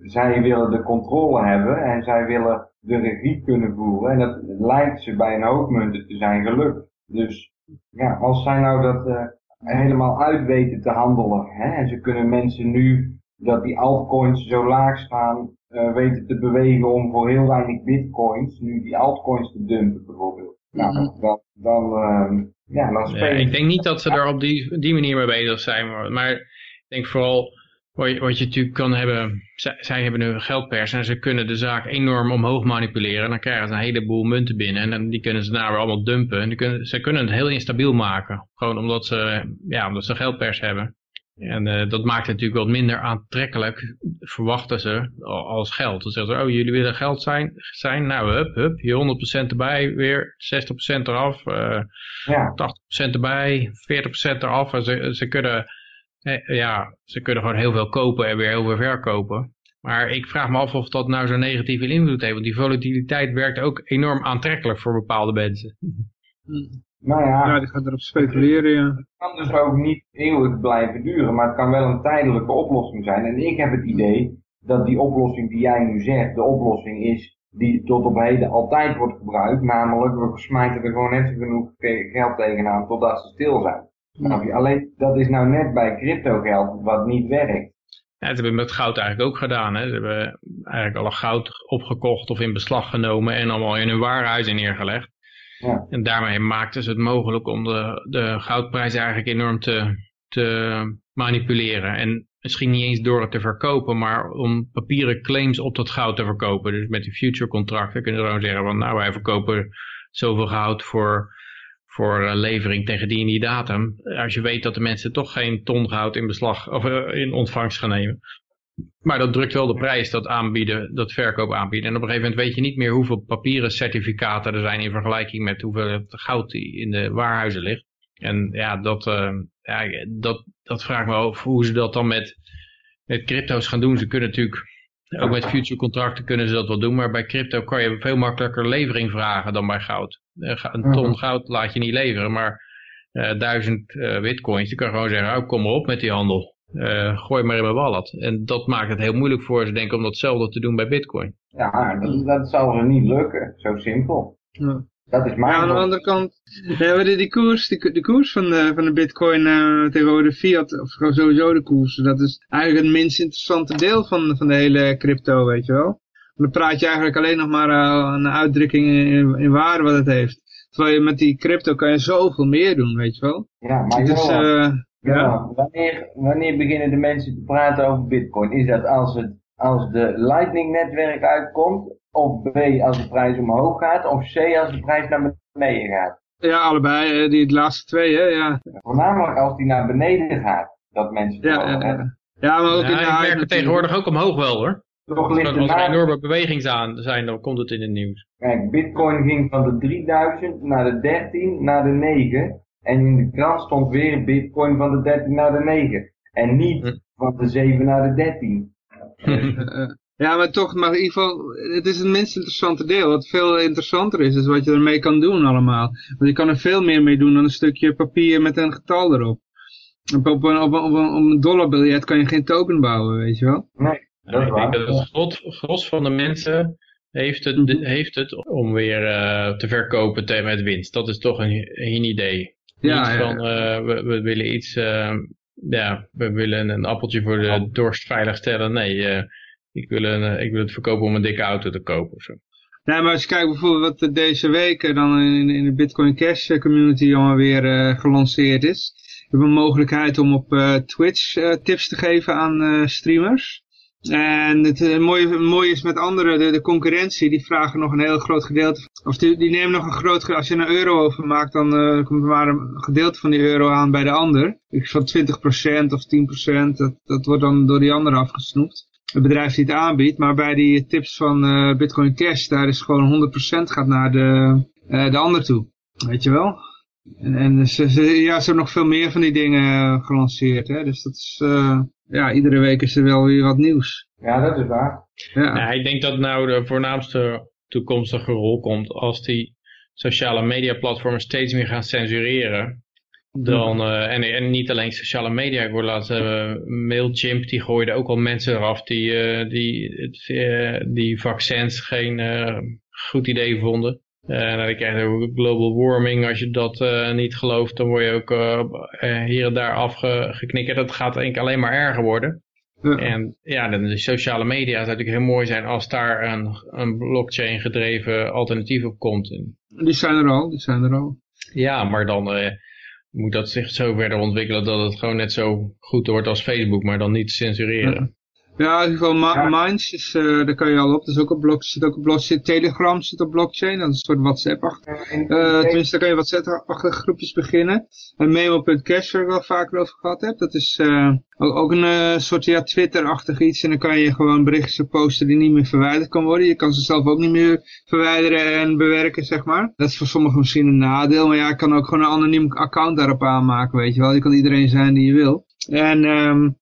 zij willen de controle hebben en zij willen de regie kunnen voeren. En dat lijkt ze bij een hoop munten te zijn gelukt. Dus ja, als zij nou dat uh, helemaal uit weten te handelen, hè, en ze kunnen mensen nu dat die altcoins zo laag staan, uh, weten te bewegen om voor heel weinig bitcoins nu die altcoins te dumpen bijvoorbeeld. Nou, mhm. dan, dan, uh, ja, dan spelen Ik denk niet dat ze er op die, die manier mee bezig zijn, maar ik denk vooral wat je, wat je natuurlijk kan hebben, zij, zij, hebben een geldpers en ze kunnen de zaak enorm omhoog manipuleren. En dan krijgen ze een heleboel munten binnen en dan, die kunnen ze daar weer allemaal dumpen. En die kunnen, ze kunnen het heel instabiel maken, gewoon omdat ze, ja, omdat ze geldpers hebben. En uh, dat maakt het natuurlijk wat minder aantrekkelijk, verwachten ze, als geld. Dan zeggen ze, oh jullie willen geld zijn, zijn? nou hup, hup, hier 100% erbij, weer 60% eraf, uh, ja. 80% erbij, 40% eraf. En ze, ze kunnen eh, ja, ze kunnen gewoon heel veel kopen en weer heel veel verkopen. Maar ik vraag me af of dat nou zo'n negatieve invloed heeft. Want die volatiliteit werkt ook enorm aantrekkelijk voor bepaalde mensen. Nou ja, ja die gaat erop speculeren, ja. Het kan dus ook niet eeuwig blijven duren, maar het kan wel een tijdelijke oplossing zijn. En ik heb het idee dat die oplossing die jij nu zegt, de oplossing is die tot op heden altijd wordt gebruikt. Namelijk, we smijten er gewoon net zo genoeg geld tegenaan totdat ze stil zijn. Alleen dat is nou net bij crypto geld wat niet werkt. Ja, dat hebben we met goud eigenlijk ook gedaan. Hè. Ze hebben eigenlijk alle goud opgekocht of in beslag genomen en allemaal in hun warenhuizen neergelegd. En daarmee maakten ze het mogelijk om de, de goudprijs eigenlijk enorm te, te manipuleren. En misschien niet eens door het te verkopen, maar om papieren claims op dat goud te verkopen. Dus met die future contracten kunnen ze gewoon zeggen van nou wij verkopen zoveel goud voor voor levering tegen die en die datum. Als je weet dat de mensen toch geen ton goud in beslag of eh, in ontvangst gaan nemen. Maar dat drukt wel de prijs, dat aanbieden, dat verkoop aanbieden. En op een gegeven moment weet je niet meer hoeveel papieren certificaten er zijn in vergelijking met hoeveel goud die in de waarhuizen ligt. En ja, dat, uh, ja, dat, dat vraag me af hoe ze dat dan met, met crypto's gaan doen. Ze kunnen natuurlijk ook met future contracten kunnen ze dat wel doen, maar bij crypto kan je veel makkelijker levering vragen dan bij goud. Eh, een ton mhm. goud laat je niet leveren, maar uh, duizend uh, bitcoins, die kan gewoon zeggen, oh, kom maar op met die handel. Uh, gooi maar in mijn wallet. En dat maakt het heel moeilijk voor ze, denk ik, om datzelfde te doen bij bitcoin. Ja, dat, dat zal ze niet lukken. Zo simpel. Ja. Dat is mijn ja, aan de andere kant, hebben we die koers, die, de koers van de, van de bitcoin uh, de fiat, of gewoon sowieso de koers, dat is eigenlijk het minst interessante deel van, van de hele crypto, weet je wel. Dan praat je eigenlijk alleen nog maar uh, een uitdrukking in, in waarde wat het heeft. Terwijl je met die crypto kan je zoveel meer doen, weet je wel. Ja, maar dus, uh, ja. Wanneer, wanneer beginnen de mensen te praten over bitcoin? Is dat als, het, als de lightning netwerk uitkomt of B, als de prijs omhoog gaat. Of C, als de prijs naar beneden gaat. Ja, allebei. Die laatste twee, hè. Ja. Voornamelijk als die naar beneden gaat. Dat mensen ja, ja, ja. ja, maar ook ja, in de ik merk het tegenwoordig ook omhoog wel, hoor. Toch als er een enorme beweging zijn, dan komt het in het nieuws. Kijk, bitcoin ging van de 3000 naar de 13 naar de 9. En in de krant stond weer bitcoin van de 13 naar de 9. En niet hm. van de 7 naar de 13. Ja, maar toch, maar in ieder geval, het is het minst interessante deel. Wat veel interessanter is, is wat je ermee kan doen allemaal. Want je kan er veel meer mee doen dan een stukje papier met een getal erop. Op, op, een, op, een, op een dollarbiljet kan je geen token bouwen, weet je wel? Nee, dat is waar. Ik denk dat het gros, van de mensen heeft het, Mhm. heeft het om weer eh, te verkopen met winst. Dat is toch een, een idee. Ja, Niet van, eh, we, we willen iets, eh, ja, we willen een appeltje voor de dorst veilig stellen. Nee, eh, ik, wil een, ik wil het verkopen om een dikke auto te kopen of zo. Nee, maar als je kijkt bijvoorbeeld wat deze week dan in, in de Bitcoin Cash community allemaal weer gelanceerd is. We hebben een mogelijkheid om op Twitch tips te geven aan streamers. En het eh, mooie, mooie is met anderen, de, de concurrentie, die vragen nog een heel groot gedeelte. Of die, nemen nog een groot als je een euro over maakt, dan eh, komt er maar een gedeelte van die euro aan bij de ander. Ik van 20% of 10%, dat, dat wordt dan door die ander afgesnoept het bedrijf die het aanbiedt. Maar bij die tips van eh, Bitcoin Cash, daar is gewoon 100% gaat naar de, de ander toe. Weet je wel? En, en ze, ze- ja, ze hebben nog veel meer van die dingen eh, gelanceerd. Hè? Dus dat is, eh, ja, iedere week is er wel weer wat nieuws. Ja, dat is waar. Ja, Ja, ik denk dat nou de voornaamste toekomstige rol komt als die sociale media platformen steeds meer gaan censureren. Dan, eh, en, en niet alleen sociale media, ik hoorde laatst uh, Mailchimp, die gooide ook al mensen eraf die, eh, die, het, eh, die vaccins geen eh, goed idee vonden. En dan krijg je global warming, als je dat eh, niet gelooft, dan word je ook eh, eh, hier en daar afgeknikkerd. Dat gaat eigenlijk alleen maar erger worden. ja. En ja, de, de sociale media zou natuurlijk heel mooi zijn als daar een, een blockchain gedreven alternatief op komt. Die zijn er al, die zijn er al. ja, maar dan eh, moet dat zich zo verder ontwikkelen dat het gewoon net zo goed wordt als Facebook, maar dan niet censureren. Ja, in ieder geval Ma- Ja. Minds, is, eh, daar kan je al op. Dat is ook op blockchain, zit ook op blockchain. Telegram zit op blockchain, dat is een soort WhatsApp achter. En- Eh, tenminste, daar kan je WhatsApp-achtige groepjes beginnen. En Memo.cash, waar ik wel vaker over gehad heb, dat is eh, ook, ook een soort ja, Twitter-achtig iets. En dan kan je gewoon berichtjes posten die niet meer verwijderd kan worden. Je kan ze zelf ook niet meer verwijderen en bewerken, zeg maar. Dat is voor sommigen misschien een nadeel, maar ja, je kan ook gewoon een anoniem account daarop aanmaken, weet je wel. Je kan iedereen zijn die je wil. En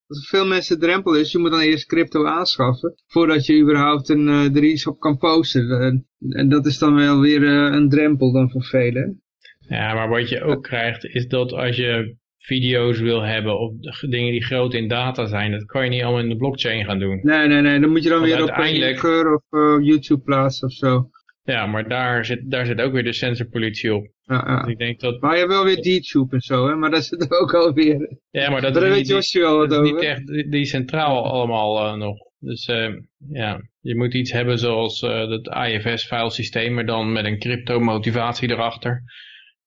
wat voor veel mensen drempel is, je moet dan eerst crypto aanschaffen, voordat je überhaupt een, eh, er iets op kan posten. En, en dat is dan wel weer eh, een drempel dan voor velen. Ja, maar wat je ook krijgt is dat als je video's wil hebben of dingen die groot in data zijn, dat kan je niet allemaal in de blockchain gaan doen. Nee, nee, nee, dan moet je dan Want weer op uiteindelijk- Geur of eh, YouTube plaatsen of zo. Ja, maar daar zit, daar zit ook weer de censorpolitie op. Ja, ja. Dus ik denk dat, Maar je hebt wel weer DTube en zo, hè? maar daar zit ook alweer. ja, maar dat is weet niet, Josje wel wat dat is niet over. echt die, centraal allemaal eh, nog. Dus eh, ja, je moet iets hebben zoals eh het IFS-filesysteem, maar dan met een crypto-motivatie erachter.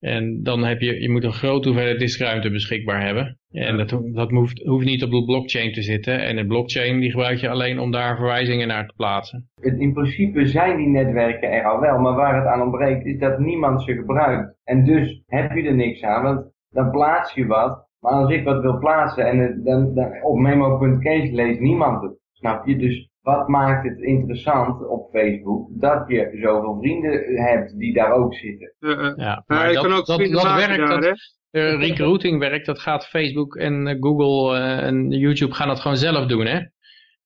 En dan heb je, je moet een grote hoeveelheid diskruimte beschikbaar hebben. En dat, dat hoeft, hoeft niet op de blockchain te zitten. En de blockchain die gebruik je alleen om daar verwijzingen naar te plaatsen. In principe zijn die netwerken er al wel, maar waar het aan ontbreekt is dat niemand ze gebruikt. En dus heb je er niks aan, want dan plaats je wat. Maar als ik wat wil plaatsen en dan, dan, op memo.case leest niemand het. Snap je? Dus wat maakt het interessant op Facebook? Dat je zoveel vrienden hebt die daar ook zitten. Ja, maar je dat, kan ook dat, dat werkt, daar, dat, hè? eh, recruiting werkt, dat gaat Facebook en eh, Google eh, en YouTube gaan dat gewoon zelf doen, hè?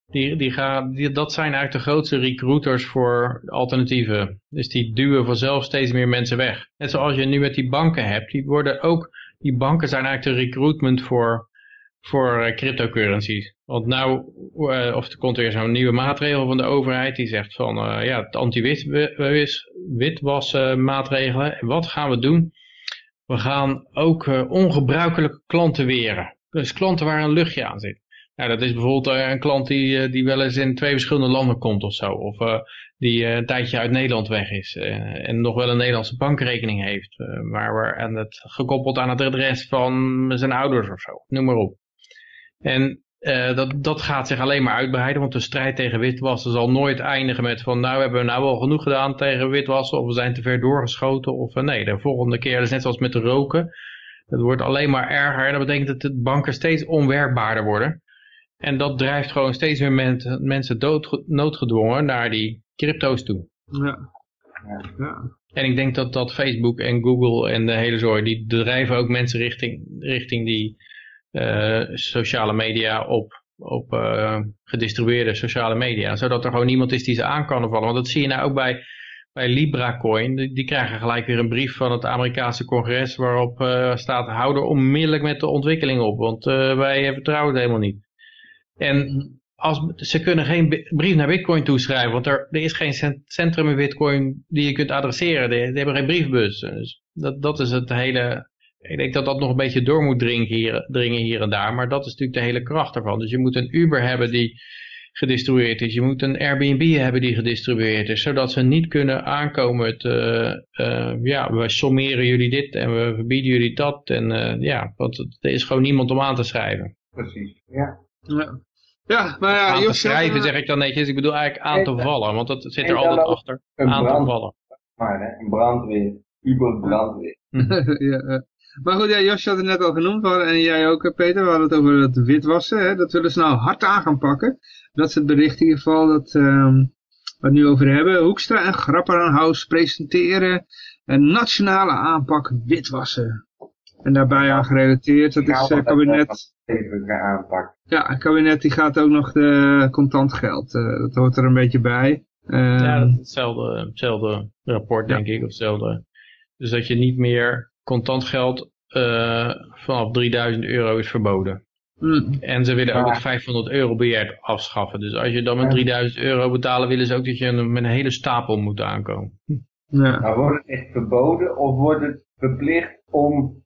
Die, die gaan, die, dat zijn eigenlijk de grootste recruiters voor alternatieven. Dus die duwen vanzelf steeds meer mensen weg. Net zoals je nu met die banken hebt, die worden ook, die banken zijn eigenlijk de recruitment voor, voor eh, cryptocurrencies. Want nou, eh, of er komt weer zo'n nieuwe maatregel van de overheid die zegt van, eh, ja, het anti-witwassen maatregelen. Wat gaan we doen? We gaan ook ongebruikelijke klanten weren. Dus klanten waar een luchtje aan zit. Nou, dat is bijvoorbeeld een klant die, die wel eens in twee verschillende landen komt of zo. Of die een tijdje uit Nederland weg is. en nog wel een Nederlandse bankrekening heeft. eh, maar waar, en het gekoppeld aan het adres van zijn ouders of zo. Noem maar op. En eh, dat, dat gaat zich alleen maar uitbreiden. Want de strijd tegen witwassen zal nooit eindigen met van... Nou hebben we nou wel genoeg gedaan tegen witwassen. Of we zijn te ver doorgeschoten. Of eh, nee, de volgende keer. Dat is net zoals met de roken. Het wordt alleen maar erger. En dat betekent dat de banken steeds onwerkbaarder worden. En dat drijft gewoon steeds meer men- mensen dood, noodgedwongen naar die crypto's toe. Ja. Ja. En ik denk dat, dat Facebook en Google en de hele zooi, die drijven ook mensen richting, richting die sociale media op, op eh, gedistribueerde sociale media. Zodat er gewoon niemand is die ze aan kan vallen. Want dat zie je nou ook bij, bij LibraCoin. Die, die krijgen gelijk weer een brief van het Amerikaanse congres waarop eh, staat hou er onmiddellijk met de ontwikkeling op. Want eh, wij vertrouwen het helemaal niet. En als, ze kunnen geen brief naar Bitcoin toeschrijven, want er, er is geen centrum in Bitcoin die je kunt adresseren. Die, hebben geen briefbus. Dus dat, dat is het hele... Ik denk dat dat nog een beetje door moet dringen hier, dringen hier en daar, maar dat is natuurlijk de hele kracht ervan. Dus je moet een Uber hebben die gedistribueerd is. Je moet een Airbnb hebben die gedistribueerd is, zodat ze niet kunnen aankomen te, uh, ja, we sommeren jullie dit en we verbieden jullie dat. En uh, ja, want er is gewoon niemand om aan te schrijven. Precies, ja. ja. Ja, maar ja, aan te schrijven zeg ik dan netjes. Ik bedoel eigenlijk aan te vallen, want dat zit er altijd achter. Aan te vallen. Maar hè, een brandweer, Uber brandweer. ja, maar goed, ja, Josje had het net al genoemd, en jij ook Peter, we hadden het over het witwassen. Hè? Dat willen ze nou hard aan gaan pakken. Dat is het bericht in ieder geval dat um, we het nu over hebben. Hoekstra en Grapperenhaus presenteren een nationale aanpak witwassen. En daarbij aan gerelateerd, dat is het kabinet... Ja, het kabinet die gaat ook nog de contant geld. Uh, dat hoort er een beetje bij. Uh, ja, dat is hetzelfde, hetzelfde rapport denk ik. Of hetzelfde. Dus dat je niet meer contant geld uh, vanaf 3000 euro is verboden. Mm. En ze willen ook het 500 euro biljet afschaffen. Dus als je dan met 3000 euro betalen, willen ze ook dat je met een hele stapel moet aankomen. Ja. Maar wordt het echt verboden of wordt het verplicht om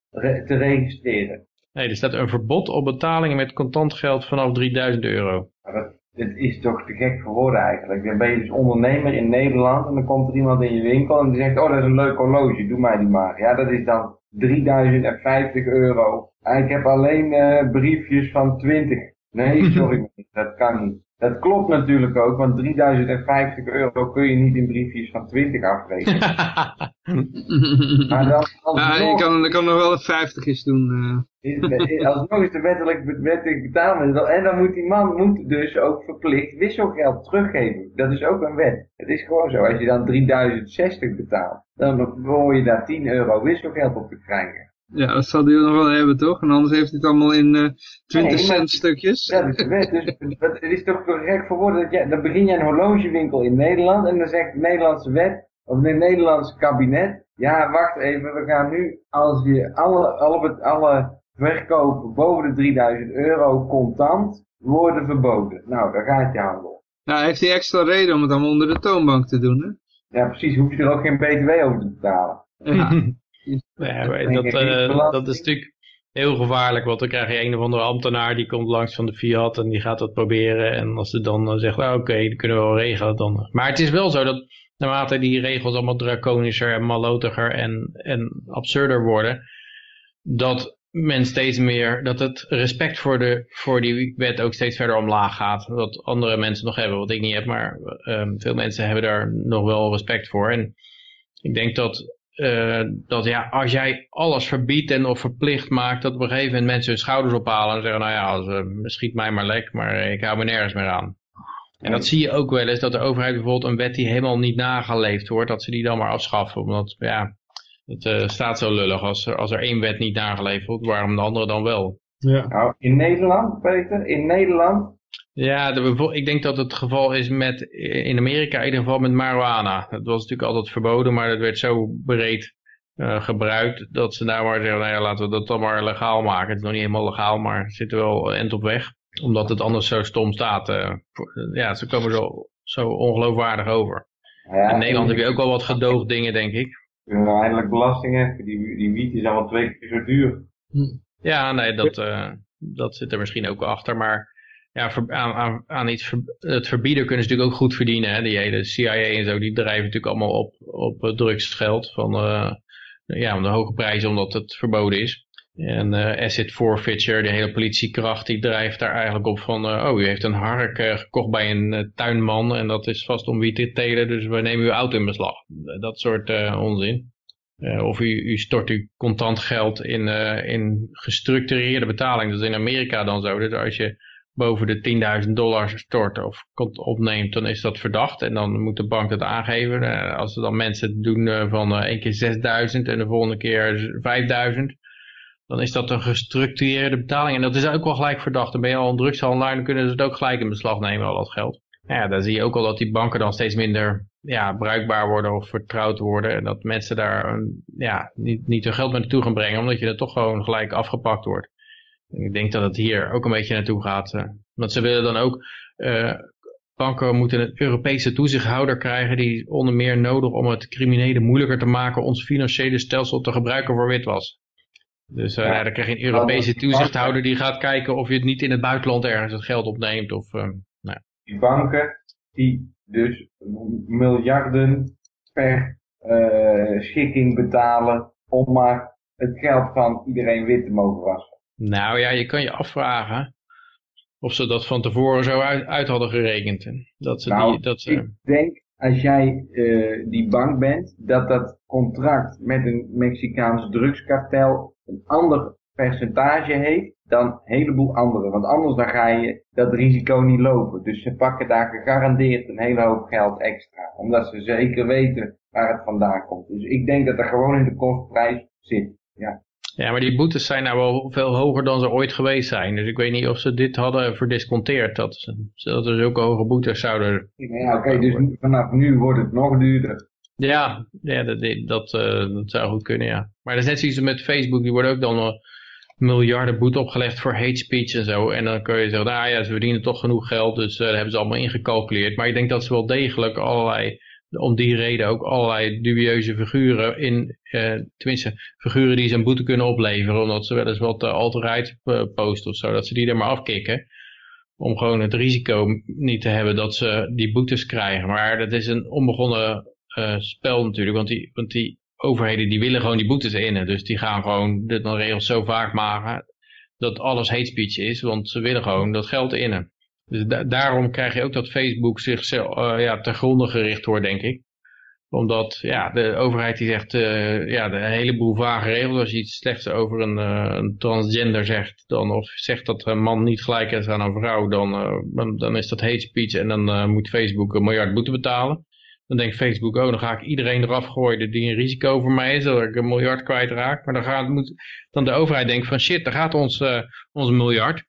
te registreren? Nee, er staat een verbod op betalingen met contant geld vanaf 3000 euro. dat, is toch te gek voor woorden eigenlijk. Dan ben je dus ondernemer in Nederland en dan komt er iemand in je winkel en die zegt, oh dat is een leuk horloge, doe mij die maar. Ja, dat is dan 3050 euro. Ik heb alleen uh, briefjes van 20. Nee, sorry, dat kan niet. Dat klopt natuurlijk ook, want 3050 euro kun je niet in briefjes van 20 afrekenen. maar dan, alsnog, je kan, kan nog wel een 50 eens doen. Uh. Alsnog is de wettelijk, wettelijk betaalmiddel. En dan moet die man moet dus ook verplicht wisselgeld teruggeven. Dat is ook een wet. Het is gewoon zo. Als je dan 3060 betaalt, dan hoor je daar 10 euro wisselgeld op te krijgen. Ja, dat zal hij nog wel hebben, toch? En anders heeft hij het allemaal in uh, 20 cent stukjes. Ja, dus, dus het is toch gek voor woorden. Dat je, dan begin je een horlogewinkel in Nederland en dan zegt de Nederlandse wet, of het Nederlandse kabinet, ja, wacht even, we gaan nu, als je alle, alle, alle verkopen boven de 3000 euro contant worden verboden. Nou, daar gaat je handel. Nou, heeft hij extra reden om het allemaal onder de toonbank te doen, hè? Ja, precies. Hoef je er ook geen btw over te betalen. Ja. Ja, dat, uh, dat is natuurlijk heel gevaarlijk, want dan krijg je een of andere ambtenaar die komt langs van de Fiat en die gaat dat proberen. En als ze dan uh, zegt, nou, oké, okay, dat kunnen we wel regelen. Dan... Maar het is wel zo dat naarmate die regels allemaal draconischer en malotiger en, en absurder worden, dat men steeds meer, dat het respect voor, de, voor die wet ook steeds verder omlaag gaat. Dat andere mensen nog hebben, wat ik niet heb, maar um, veel mensen hebben daar nog wel respect voor. En ik denk dat uh, dat ja, als jij alles verbiedt en of verplicht maakt, dat op een gegeven moment mensen hun schouders ophalen en zeggen, nou ja, als, uh, schiet mij maar lek, maar ik hou me nergens meer aan. En dat zie je ook wel eens, dat de overheid bijvoorbeeld een wet die helemaal niet nageleefd wordt, dat ze die dan maar afschaffen. Omdat, ja, het uh, staat zo lullig. Als er, als er één wet niet nageleefd wordt, waarom de andere dan wel? Ja. Nou, in Nederland, Peter, in Nederland ja, de, ik denk dat het geval is met, in Amerika in ieder geval met marijuana. Dat was natuurlijk altijd verboden, maar dat werd zo breed uh, gebruikt dat ze daar maar zeggen, nou ja, laten we dat dan maar legaal maken. Het is nog niet helemaal legaal, maar zitten wel end op weg. Omdat het anders zo stom staat. Uh, ja, ze komen zo, zo ongeloofwaardig over. Ja, in Nederland heb je ook wel wat gedoogd dingen, denk ik. Kunnen we eindelijk belasting hebben? Die, die wiet is allemaal twee keer zo duur. Ja, nee, dat, uh, dat zit er misschien ook achter, maar ja, aan, aan, aan iets het verbieden kunnen ze natuurlijk ook goed verdienen. Hè? Die hele CIA en zo, die drijven natuurlijk allemaal op, op eh, drugsgeld. Van, uh, ja, om de hoge prijzen omdat het verboden is. En uh, asset forfeiture, de hele politiekracht, die drijft daar eigenlijk op van... Uh, oh, u heeft een hark gekocht bij een tuinman en dat is vast om wie te telen, dus we nemen uw auto in beslag. Dat soort onzin. of u, u, stort uw contant geld in, in gestructureerde betaling. Dat is in Amerika dan zo. Dus als je boven de 10.000 dollar stort of opneemt, dan is dat verdacht. En dan moet de bank dat aangeven. Als er dan mensen doen van één keer 6.000 en de volgende keer 5.000, dan is dat een gestructureerde betaling. En dat is ook wel gelijk verdacht. Dan ben je al een drugshandelaar, dan kunnen ze het ook gelijk in beslag nemen, al dat geld. Ja, dan zie je ook al dat die banken dan steeds minder ja, bruikbaar worden of vertrouwd worden. En dat mensen daar ja, niet, niet hun geld meer naartoe gaan brengen, omdat je er toch gewoon gelijk afgepakt wordt. Ik denk dat het hier ook een beetje naartoe gaat. Uh, want ze willen dan ook banken moeten een Europese toezichthouder krijgen die onder meer nodig om het criminelen moeilijker te maken ons financiële stelsel te gebruiken voor witwas. Dus uh, ja, dan krijg je een Europese toezichthouder die gaat kijken of je het niet in het buitenland ergens het geld opneemt. Of, uh, nou. Die banken die dus miljarden per uh, schikking betalen om maar het geld van iedereen wit te mogen wassen. Nou ja, je kan je afvragen of ze dat van tevoren zo uit, uit hadden gerekend. Dat ze nou, die, dat ze... ik denk als jij uh, die bank bent, dat dat contract met een Mexicaans drugskartel een ander percentage heeft dan een heleboel anderen. Want anders dan ga je dat risico niet lopen. Dus ze pakken daar gegarandeerd een hele hoop geld extra. Omdat ze zeker weten waar het vandaan komt. Dus ik denk dat er gewoon in de kostprijs zit. Ja. Ja, maar die boetes zijn nou wel veel hoger dan ze ooit geweest zijn. Dus ik weet niet of ze dit hadden verdisconteerd. Dat, ze, dat er zulke hoge boetes zouden... Ja, oké, dus vanaf nu wordt het nog duurder. Ja, ja dat, dat, uh, dat zou goed kunnen, ja. Maar dat is net zoiets met Facebook. Die worden ook dan uh, miljarden boete opgelegd voor hate speech en zo. En dan kun je zeggen, nou ja, ze verdienen toch genoeg geld. Dus uh, hebben ze allemaal ingecalculeerd. Maar ik denk dat ze wel degelijk allerlei om die reden ook allerlei dubieuze figuren in, eh, tenminste figuren die ze een boete kunnen opleveren, omdat ze wel eens wat alt-right posten of zo, dat ze die er maar afkicken. Om gewoon het risico niet te hebben dat ze die boetes krijgen. Maar dat is een onbegonnen uh, spel natuurlijk, want die, want die overheden die willen gewoon die boetes innen. Dus die gaan gewoon de regels zo vaak maken dat alles hate speech is, want ze willen gewoon dat geld innen. Dus daarom krijg je ook dat Facebook zich uh, ja, ter gronde gericht wordt, denk ik. Omdat ja, de overheid die zegt uh, ja, de heleboel vage regels. Als je iets slechts over een, een, transgender zegt, dan, of zegt dat een man niet gelijk is aan een vrouw, dan, dan is dat hate speech en dan moet Facebook een miljard boete betalen. Dan denkt Facebook, oh, dan ga ik iedereen eraf gooien die een risico voor mij is, dat ik een miljard kwijtraak. Maar dan gaat moet, dan de overheid denkt van shit, daar gaat ons, ons miljard.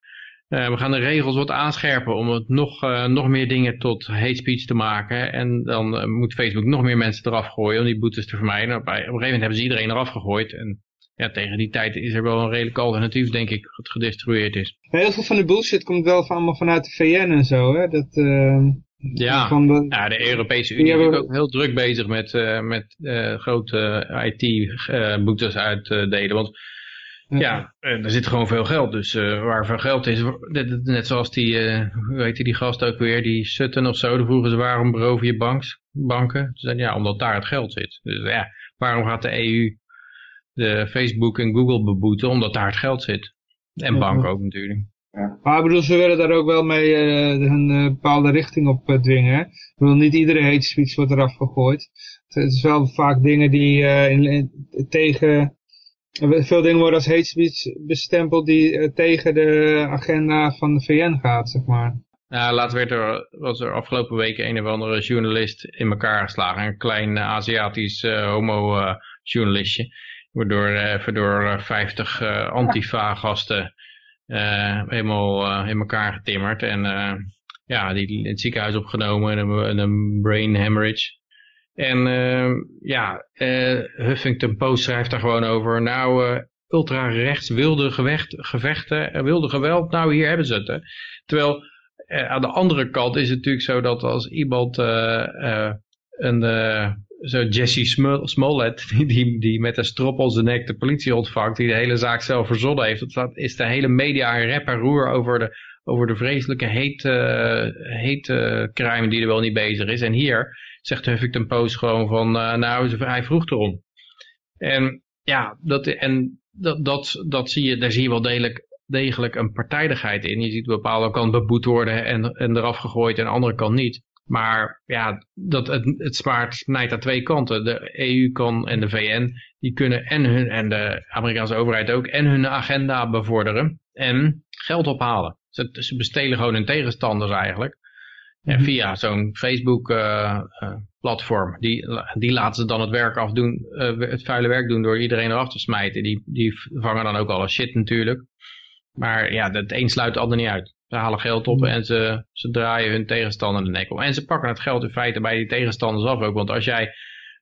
Uh, we gaan de regels wat aanscherpen om het nog, uh, nog meer dingen tot hate speech te maken. En dan uh, moet Facebook nog meer mensen eraf gooien om die boetes te vermijden. Op, op een gegeven moment hebben ze iedereen eraf gegooid. En ja, tegen die tijd is er wel een redelijk alternatief, denk ik, wat gedistribueerd is. Heel veel van de bullshit komt wel allemaal vanuit de VN en zo, hè? Dat, ja, de, ja, de Europese Unie is ook heel druk bezig met, met grote IT-boetes uitdelen. Want ja, er zit gewoon veel geld. Dus uh, waar veel geld is, net zoals die, uh, hoe heet die, gast ook weer, die Sutton of zo, dan vroegen ze waarom beroven je banks, banken? Ze zeiden ja, omdat daar het geld zit. Dus ja, waarom gaat de EU de Facebook en Google beboeten? Omdat daar het geld zit. En banken ook natuurlijk. Ja. Maar ik bedoel, ze willen daar ook wel mee uh, een bepaalde richting op dwingen. Hè? Ik bedoel, niet iedere hate speech wordt eraf gegooid. Het is wel vaak dingen die in, in, tegen veel dingen worden als hate speech bestempeld die uh, tegen de agenda van de VN gaat, zeg maar. Nou, laatst werd er, was er afgelopen week een of andere journalist in elkaar geslagen. Een klein uh, Aziatisch uh, homo-journalistje. waardoor even door 50 antifa-gasten helemaal in elkaar getimmerd. En ja, die in het ziekenhuis opgenomen en een, brain hemorrhage. En uh, ja, uh, Huffington Post schrijft daar gewoon over. Nou, uh, ultra-rechts wilde gevecht, gevechten, wilde geweld. Nou, hier hebben ze het. Terwijl aan de andere kant is het natuurlijk zo dat als iemand een zo Jesse Smollett, die, die met een strop op zijn nek de politie ontvangt, die de hele zaak zelf verzonnen heeft, dat is de hele media een rep en roer over de, over de vreselijke hate, hate crime die er wel niet bezig is. En hier zegt Huffington Post gewoon van, uh, nou, hij vroeg erom. En ja, dat, en dat, dat, dat zie je, daar zie je wel degelijk, degelijk een partijdigheid in. Je ziet bepaalde kan beboet worden en, en eraf gegooid en de andere kan niet. Maar ja, dat, het, het smaart snijdt aan twee kanten. De EU kan en de VN, die kunnen en, hun, en de Amerikaanse overheid ook, en hun agenda bevorderen en geld ophalen. Ze, ze bestelen gewoon hun tegenstanders eigenlijk. En mhm. via zo'n Facebook uh, uh, platform, die, die laten ze dan het werk afdoen, uh, het vuile werk doen door iedereen eraf te smijten. Die, die vangen dan ook alle shit natuurlijk. Maar ja, het een sluit het ander niet uit. Ze halen geld op en ze, ze draaien hun tegenstander de nek om. En ze pakken het geld in feite bij die tegenstanders af ook. Want als jij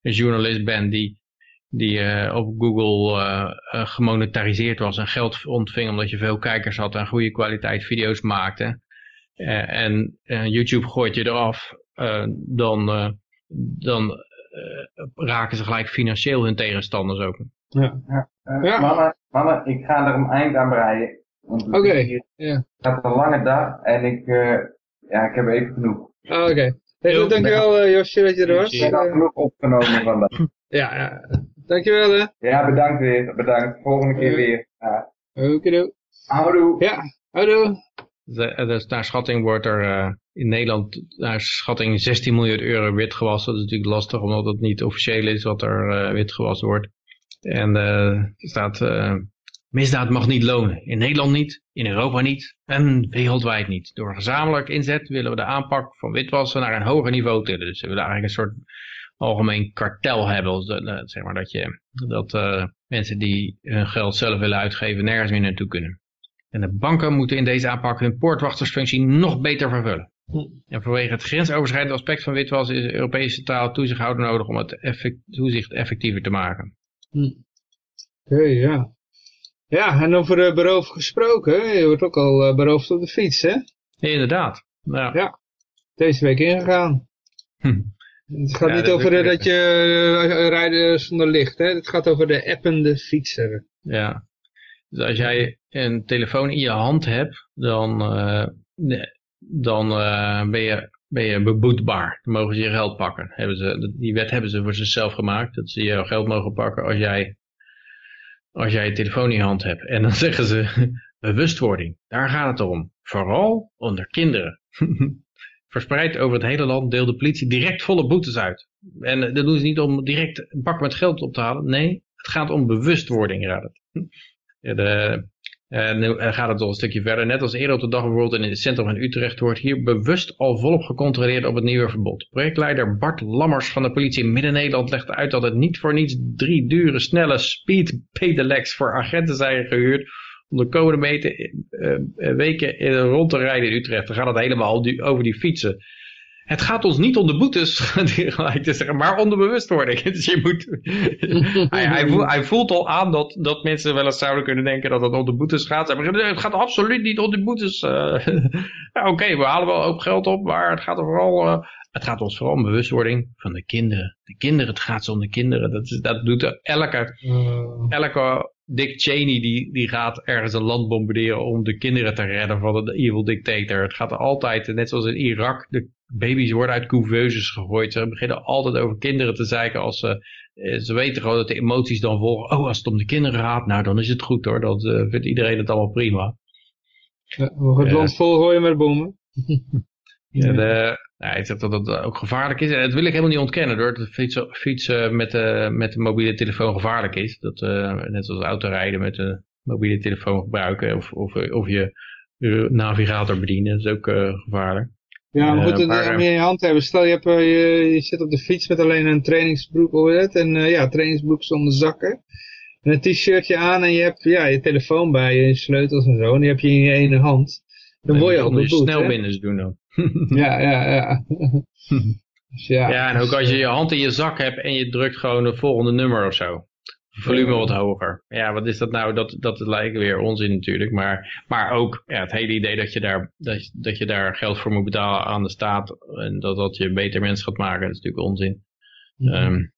een journalist bent die, die uh, op Google uh, uh, gemonetariseerd was en geld ontving omdat je veel kijkers had en goede kwaliteit video's maakte eh, en eh, YouTube gooit je eraf, eh, dan, eh, dan eh, raken ze gelijk financieel hun tegenstanders ook. Ja. Eh, Ja. Mannen, mannen, ik ga er een eind aan breien. Oké, ja. Het gaat een lange dag en ik, eh, ja, ik heb even genoeg. Ah, Oké. Goed, dankjewel eh, Josje dat je er was. Ik heb genoeg opgenomen vandaag. ja, ja. Dankjewel hè. Ja, bedankt weer. Bedankt. Volgende keer weer. Ja. Oké, Houdoe. Ja, houdoe. De- Dus naar schatting wordt er eh, in Nederland naar schatting 16 miljard euro witgewassen. Dat is natuurlijk lastig omdat het niet officieel is wat er eh, witgewassen wordt. En eh, er staat, eh, misdaad mag niet lonen. In Nederland niet, in Europa niet en wereldwijd niet. Door gezamenlijk inzet willen we de aanpak van witwassen naar een hoger niveau tillen. Dus we willen eigenlijk een soort algemeen kartel hebben. Eh, zeg maar dat, je, dat eh, mensen die hun geld zelf willen uitgeven nergens meer naartoe kunnen. En de banken moeten in deze aanpak hun poortwachtersfunctie nog beter vervullen. En vanwege het grensoverschrijdend aspect van witwassen is Europese centrale toezichthouder nodig om het effect, toezicht effectiever te maken. Oké, ja. Ja, en over uh, beroof gesproken, je wordt ook al uh, beroofd op de fiets, hè? Inderdaad. Nou, Ja. Deze week ingegaan. Hm. Het gaat Ja, niet dat over ook dat je uh, rijden zonder licht, hè? Het gaat over de appende fietser. Ja. Dus als jij een telefoon in je hand hebt, dan, dan ben, je, ben je beboetbaar. Dan mogen ze je geld pakken. Hebben ze, die wet hebben ze voor zichzelf gemaakt. Dat ze je geld mogen pakken als jij, als jij je telefoon in je hand hebt. En dan zeggen ze bewustwording. Daar gaat het om. Vooral onder kinderen. Verspreid over het hele land deelt de politie direct volle boetes uit. En dat doen ze niet om direct een pak met geld op te halen. Nee, het gaat om bewustwording. Gaat het. Ja, de, uh, nu gaat het nog een stukje verder. Net als eerder op de dag bijvoorbeeld in het centrum van Utrecht wordt hier bewust al volop gecontroleerd op het nieuwe verbod. Projectleider Bart Lammers van de politie in Midden-Nederland legt uit dat het niet voor niets drie dure, snelle speed pedelecs voor agenten zijn gehuurd om de komende meter, uh, weken rond te rijden in Utrecht. Dan gaat het helemaal over die fietsen. Het gaat ons niet om de boetes, gelijk te zeggen, maar om de bewustwording. Dus je moet, hij, hij, voelt, hij, voelt, al aan dat, dat mensen wel eens zouden kunnen denken dat het om de boetes gaat. Het gaat absoluut niet om de boetes. Uh, ja, Oké, okay, we halen wel ook geld op, maar het gaat er vooral, uh, het gaat ons vooral om bewustwording van de kinderen. De kinderen, het gaat om de kinderen. Dat, is, dat doet elke, uh. elke Dick Cheney die, die gaat ergens een land bombarderen om de kinderen te redden van de evil dictator. Het gaat altijd, net zoals in Irak, de baby's worden uit couveuses gegooid. Ze beginnen altijd over kinderen te zeiken als ze, ze weten gewoon dat de emoties dan volgen. Oh, als het om de kinderen gaat, nou dan is het goed hoor. Dan uh, vindt iedereen het allemaal prima. Ja, we het land vol gooien met bommen. ja, de, nou, ik zeg dat dat ook gevaarlijk is. En dat wil ik helemaal niet ontkennen door dat fietsen, fietsen met, de, met de mobiele telefoon gevaarlijk is. Dat, uh, net zoals autorijden met een mobiele telefoon gebruiken of, of, of je, navigator bedienen, dat is ook uh, gevaarlijk. Ja, maar goed, maar, om je in je hand hebben. Stel je, hebt, je, je zit op de fiets met alleen een trainingsbroek over het en ja, trainingsbroek zonder zakken. En een t-shirtje aan en je hebt ja, je telefoon bij je, je sleutels en zo. En die heb je in je ene hand. Dan word je al beboet, snel binnen doen dan. ja, ja, ja. dus ja. Ja, en ook als je je hand in je zak hebt en je drukt gewoon het volgende nummer of zo. Volume wat hoger. Ja, wat is dat nou? Dat, dat lijkt weer onzin natuurlijk. Maar, maar ook ja, het hele idee dat je, daar, dat, dat je daar geld voor moet betalen aan de staat. En dat dat je een beter mens gaat maken. Dat is natuurlijk onzin. Ja. Um,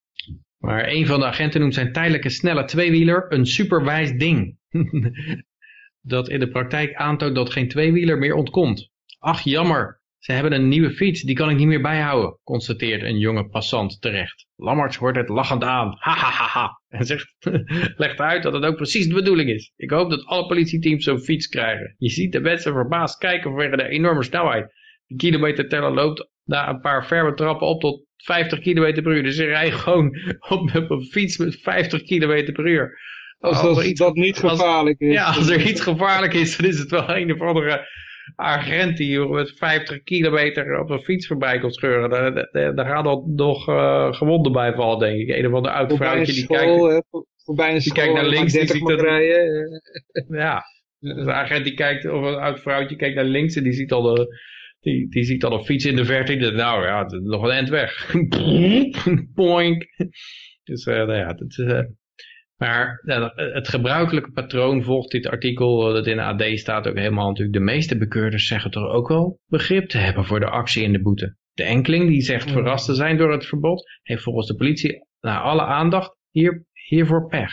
maar een van de agenten noemt zijn tijdelijke snelle tweewieler een superwijs ding. dat in de praktijk aantoont dat geen tweewieler meer ontkomt. Ach jammer, ze hebben een nieuwe fiets, die kan ik niet meer bijhouden, constateert een jonge passant terecht. Lammerts hoort het lachend aan, ha ha ha ha, en zegt, legt uit dat het ook precies de bedoeling is. Ik hoop dat alle politieteams zo'n fiets krijgen. Je ziet de mensen verbaasd kijken vanwege de enorme snelheid. De kilometerteller loopt na een paar ferme trappen op tot 50 km per uur. Dus ze rijden gewoon op, op een fiets met 50 km per uur. Als, als, als iets, dat niet gevaarlijk als, is. Ja, als er iets gevaarlijk is, dan is het wel een of andere agent die met 50 kilometer op een fiets voorbij komt scheuren. Daar, daar, daar gaat dan nog uh, gewonden bij vallen, denk ik. Een of ander oud vrouwtje die school, kijkt... Hè, voorbij een die kijkt naar links, die ziet dat... rijden. Ja, dus de agent die kijkt, of een oud vrouwtje kijkt naar links en die ziet al de... Die, die ziet al een fiets in de verte. Die, nou ja, het nog een eind weg. Poink. Dus uh, nou ja, dat is... Uh, Maar het gebruikelijke patroon volgt dit artikel dat in de AD staat ook helemaal natuurlijk. De meeste bekeurders zeggen toch ook wel begrip te hebben voor de actie in de boete. De enkeling die zegt verrast te zijn door het verbod, heeft volgens de politie na alle aandacht hier, hiervoor pech.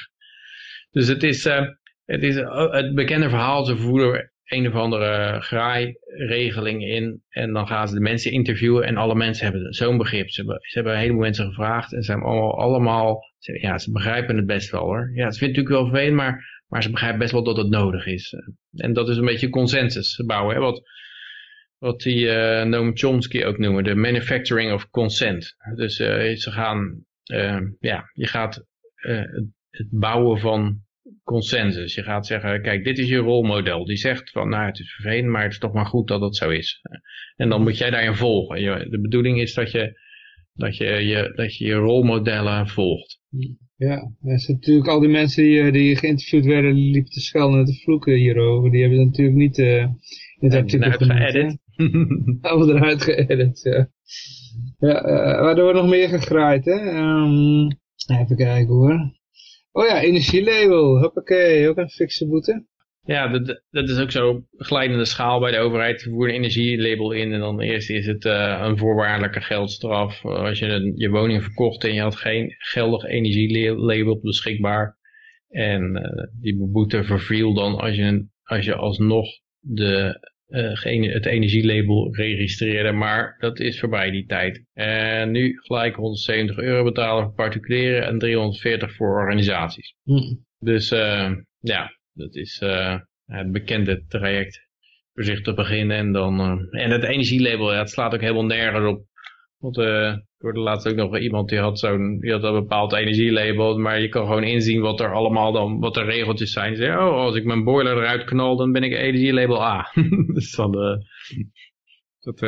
Dus het is, uh, het, is het bekende verhaal, ze voeren een of andere graairegeling in en dan gaan ze de mensen interviewen en alle mensen hebben zo'n begrip. Ze hebben, ze hebben een heleboel mensen gevraagd en ze zijn allemaal, allemaal ja, ze begrijpen het best wel hoor. Ja, ze vinden het natuurlijk wel vervelend, maar, maar ze begrijpen best wel dat het nodig is. En dat is een beetje consensus bouwen, hè? Wat, wat die uh, Noam Chomsky ook noemen, de manufacturing of consent. Dus uh, ze gaan, ja, je gaat het bouwen van consensus. Je gaat zeggen, kijk, dit is je rolmodel. Die zegt van, nou, het is vervelend, maar het is toch maar goed dat het zo is. En dan moet jij daarin volgen. De bedoeling is dat je, dat je, je, dat je je rolmodellen volgt. Ja, er zijn natuurlijk al die mensen die, die geïnterviewd werden, liepen te schelden en te vloeken hierover. Die hebben natuurlijk niet uh, in het artikel geëdit. Allemaal eruit geëdit, ja. Ja, uh, waar wordt nog meer gegraaid, hè? Um, even kijken hoor. Oh ja, energielabel. Hoppakee, ook een fikse boete. Ja, dat, dat is ook zo glijdende schaal bij de overheid. Ze voeren een energielabel in en dan eerst is het uh, een voorwaardelijke geldstraf. Als je een, je woning verkocht en je had geen geldig energielabel beschikbaar. En uh, die boete verviel dan als je, als je alsnog de, uh, het energielabel registreerde. Maar dat is voorbij die tijd. En nu gelijk 170 euro betalen voor particulieren en 340 voor organisaties. Hmm. Dus ja, dat is uh, het bekende traject. Voorzichtig beginnen en dan... Uh, en het energielabel, ja, het slaat ook helemaal nergens op. Want uh, ik laatst ook nog iemand die had zo'n die had een bepaald energielabel, maar je kan gewoon inzien wat er allemaal dan, wat de regeltjes zijn. Zeg, oh, als ik mijn boiler eruit knal, dan ben ik energielabel A. dus dan, dat,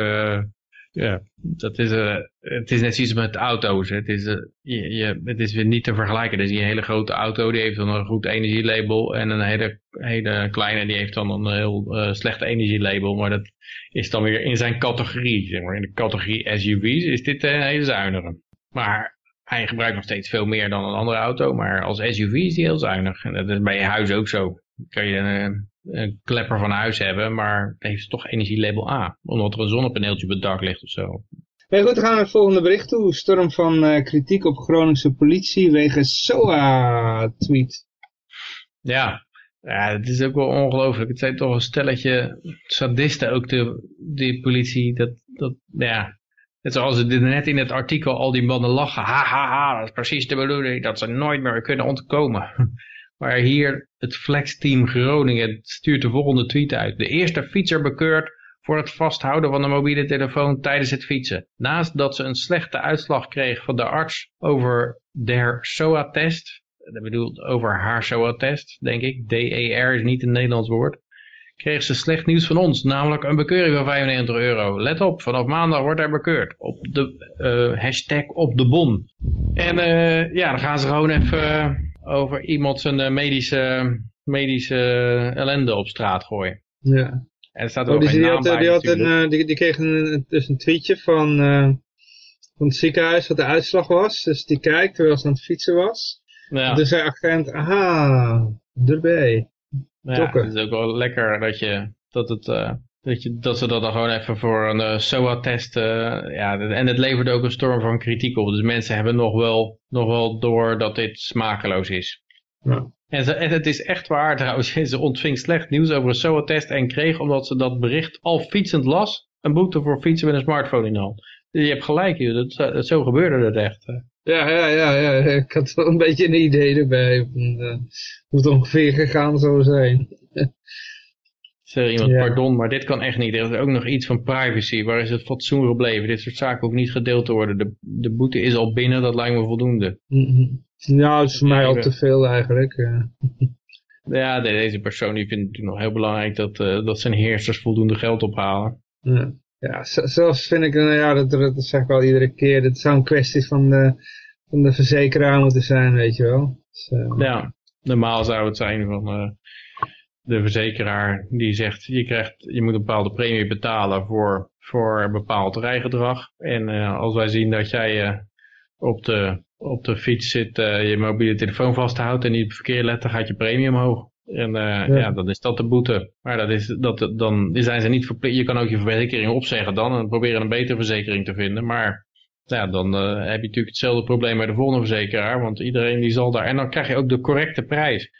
ja, dat is, uh, het is net zoiets met auto's. Hè. Het, is, uh, je, het is weer niet te vergelijken. Dus een hele grote auto die heeft dan een goed energielabel. En een hele, hele kleine die heeft dan een heel uh, slecht energielabel. Maar dat is dan weer in zijn categorie. Zeg maar. In de categorie SUV's is dit een hele zuinige. Maar hij gebruikt nog steeds veel meer dan een andere auto. Maar als SUV is hij heel zuinig. En dat is bij je huis ook zo. Kan je een, klepper van huis hebben, maar heeft toch energielabel A. Omdat er een zonnepaneeltje op het dak ligt of zo. Ja, goed, dan gaan we naar het volgende bericht toe. Storm van uh, kritiek op Groningse politie wegens SOA-tweet. Ja, ja, het is ook wel ongelooflijk. Het zijn toch een stelletje sadisten ook, de, die politie. Dat, dat, ja, Net zoals ze net in het artikel al die mannen lachen. Ha, ha, ha, dat is precies de bedoeling. Dat ze nooit meer kunnen ontkomen. Maar hier het Flex-team Groningen stuurt de volgende tweet uit. De eerste fietser bekeurd voor het vasthouden van de mobiele telefoon tijdens het fietsen. Naast dat ze een slechte uitslag kreeg van de arts over der SOA-test. Dat bedoelt over haar SOA-test, denk ik. DER is niet een Nederlands woord. Kreeg ze slecht nieuws van ons, namelijk een bekeuring van 95 euro. Let op, vanaf maandag wordt er bekeurd. Op de uh, hashtag op de bon. En uh, ja, dan gaan ze gewoon even over iemand zijn eh, medische, medische ellende op straat gooien. Ja. En er staat er oh, die, die, had, die, had een, die, die, kreeg een, dus een tweetje van, uh, van het ziekenhuis wat de uitslag was. Dus die kijkt terwijl ze aan het fietsen was. Ja. Dus zei agent, aha, erbij. Ja, het is ook wel lekker dat, je, dat, het, uh, dat, je, dat ze dat dan gewoon even voor een uh, SOA-test... Uh, ja, en het levert ook een storm van kritiek op. Dus mensen hebben nog wel, nog wel door dat dit smakeloos is. Ja. En, ze, en het is echt waar trouwens. Ze ontving slecht nieuws over een SOA-test en kreeg, omdat ze dat bericht al fietsend las, een boete voor fietsen met een smartphone in de hand. Dus je hebt gelijk, joh. Dat, dat, zo gebeurde het echt. Ja, ja, ja, ja, ik had wel een beetje een idee erbij. Uh, hoe het ongeveer gegaan zou zijn. Zeg iemand, ja. pardon, maar dit kan echt niet. Er is ook nog iets van privacy. Waar is het fatsoen gebleven? Dit soort zaken ook niet gedeeld te worden. De, de boete is al binnen, dat lijkt me voldoende. Ja, het is voor mij al te veel eigenlijk. Ja, ja deze persoon die vindt het nog heel belangrijk dat, uh, dat zijn heersers voldoende geld ophalen. Ja, ja zelfs vind ik, nou ja, dat, dat zeg ik al iedere keer, dat zou een kwestie van de, van de verzekeraar moeten zijn, weet je wel. Dus, uh, ja, normaal zou het zijn van... Uh, de verzekeraar die zegt je, krijgt, je moet een bepaalde premie betalen voor, voor bepaald rijgedrag. En uh, als wij zien dat jij uh, op, de, op de fiets zit, je mobiele telefoon vasthoudt en niet op het verkeer let, dan gaat je premie omhoog. En ja. dan is dat de boete. Maar dat is, dat, dan zijn ze niet verplicht. Je kan ook je verzekering opzeggen dan en proberen een betere verzekering te vinden. Maar ja, dan heb je natuurlijk hetzelfde probleem bij de volgende verzekeraar. Want iedereen die zal daar... En dan krijg je ook de correcte prijs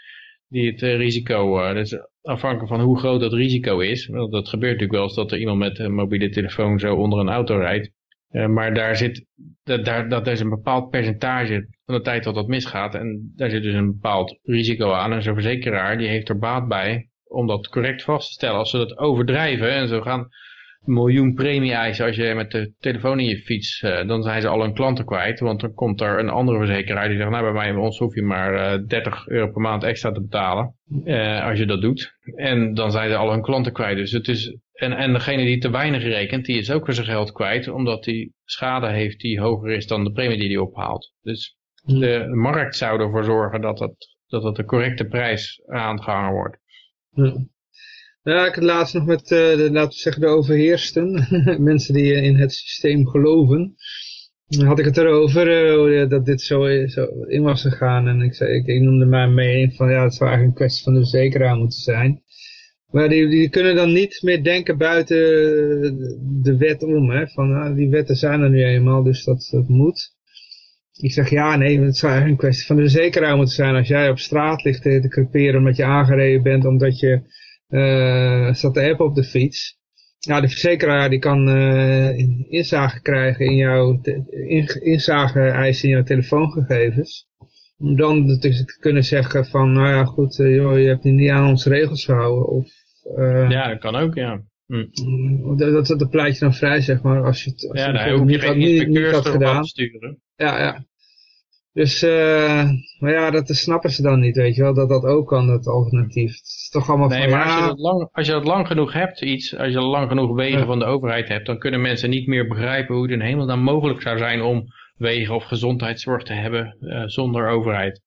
die het risico... dus afhankelijk van hoe groot dat risico is. Want dat gebeurt natuurlijk wel eens dat er iemand met een mobiele telefoon zo onder een auto rijdt. Uh, maar daar zit, dat, daar, dat is een bepaald percentage van de tijd dat dat misgaat. En daar zit dus een bepaald risico aan. En zo'n verzekeraar die heeft er baat bij om dat correct vast te stellen. Als ze dat overdrijven en zo gaan miljoen premie eisen als je met de telefoon in je fiets, uh, dan zijn ze al hun klanten kwijt. Want dan komt er een andere verzekeraar die zegt, nou bij mij bij ons hoef je maar uh, 30 euro per maand extra te betalen. Uh, als je dat doet. En dan zijn ze al hun klanten kwijt. Dus het is, en, en degene die te weinig rekent, die is ook weer zijn geld kwijt. Omdat die schade heeft die hoger is dan de premie die hij ophaalt. Dus de markt zou ervoor zorgen dat het, dat het de correcte prijs aangehangen wordt. Ja, ik had laatst nog met, uh, de, laten zeggen, de overheersten, mensen die in het systeem geloven. Dan had ik het erover, uh, dat dit zo, zo in was gegaan. En ik, zei, ik, noemde mij mee van, ja, het zou eigenlijk een kwestie van de verzekeraar moeten zijn. Maar die, die kunnen dan niet meer denken buiten de wet om. Hè? Van, nou, die wetten zijn er nu eenmaal, dus dat, dat moet. Ik zeg, ja, nee, het zou eigenlijk een kwestie van de verzekeraar moeten zijn. Als jij op straat ligt te creperen omdat je aangereden bent, omdat je uh, staat de app op de fiets. Ja, de verzekeraar die kan uh, inzage krijgen in jouw in, inzage eisen in jouw telefoongegevens. Om dan dus te kunnen zeggen van, nou ja goed, uh, joh, je hebt niet aan onze regels gehouden. Of, ja, dat kan ook, ja. Hm. Dat, dat, dat pleit je dan vrij, zeg maar, als je als ja, je daar hoef je geen inspecteurs gedaan. sturen. Ja, ja. Dus, uh, maar ja, dat snappen ze dan niet, weet je wel, dat dat ook kan, dat alternatief. Het is toch allemaal nee, van, maar ja... als, je dat lang, als je dat lang genoeg hebt, iets, als je lang genoeg wegen ja. van de overheid hebt, dan kunnen mensen niet meer begrijpen hoe het in hemel dan mogelijk zou zijn om wegen of gezondheidszorg te hebben uh, zonder overheid.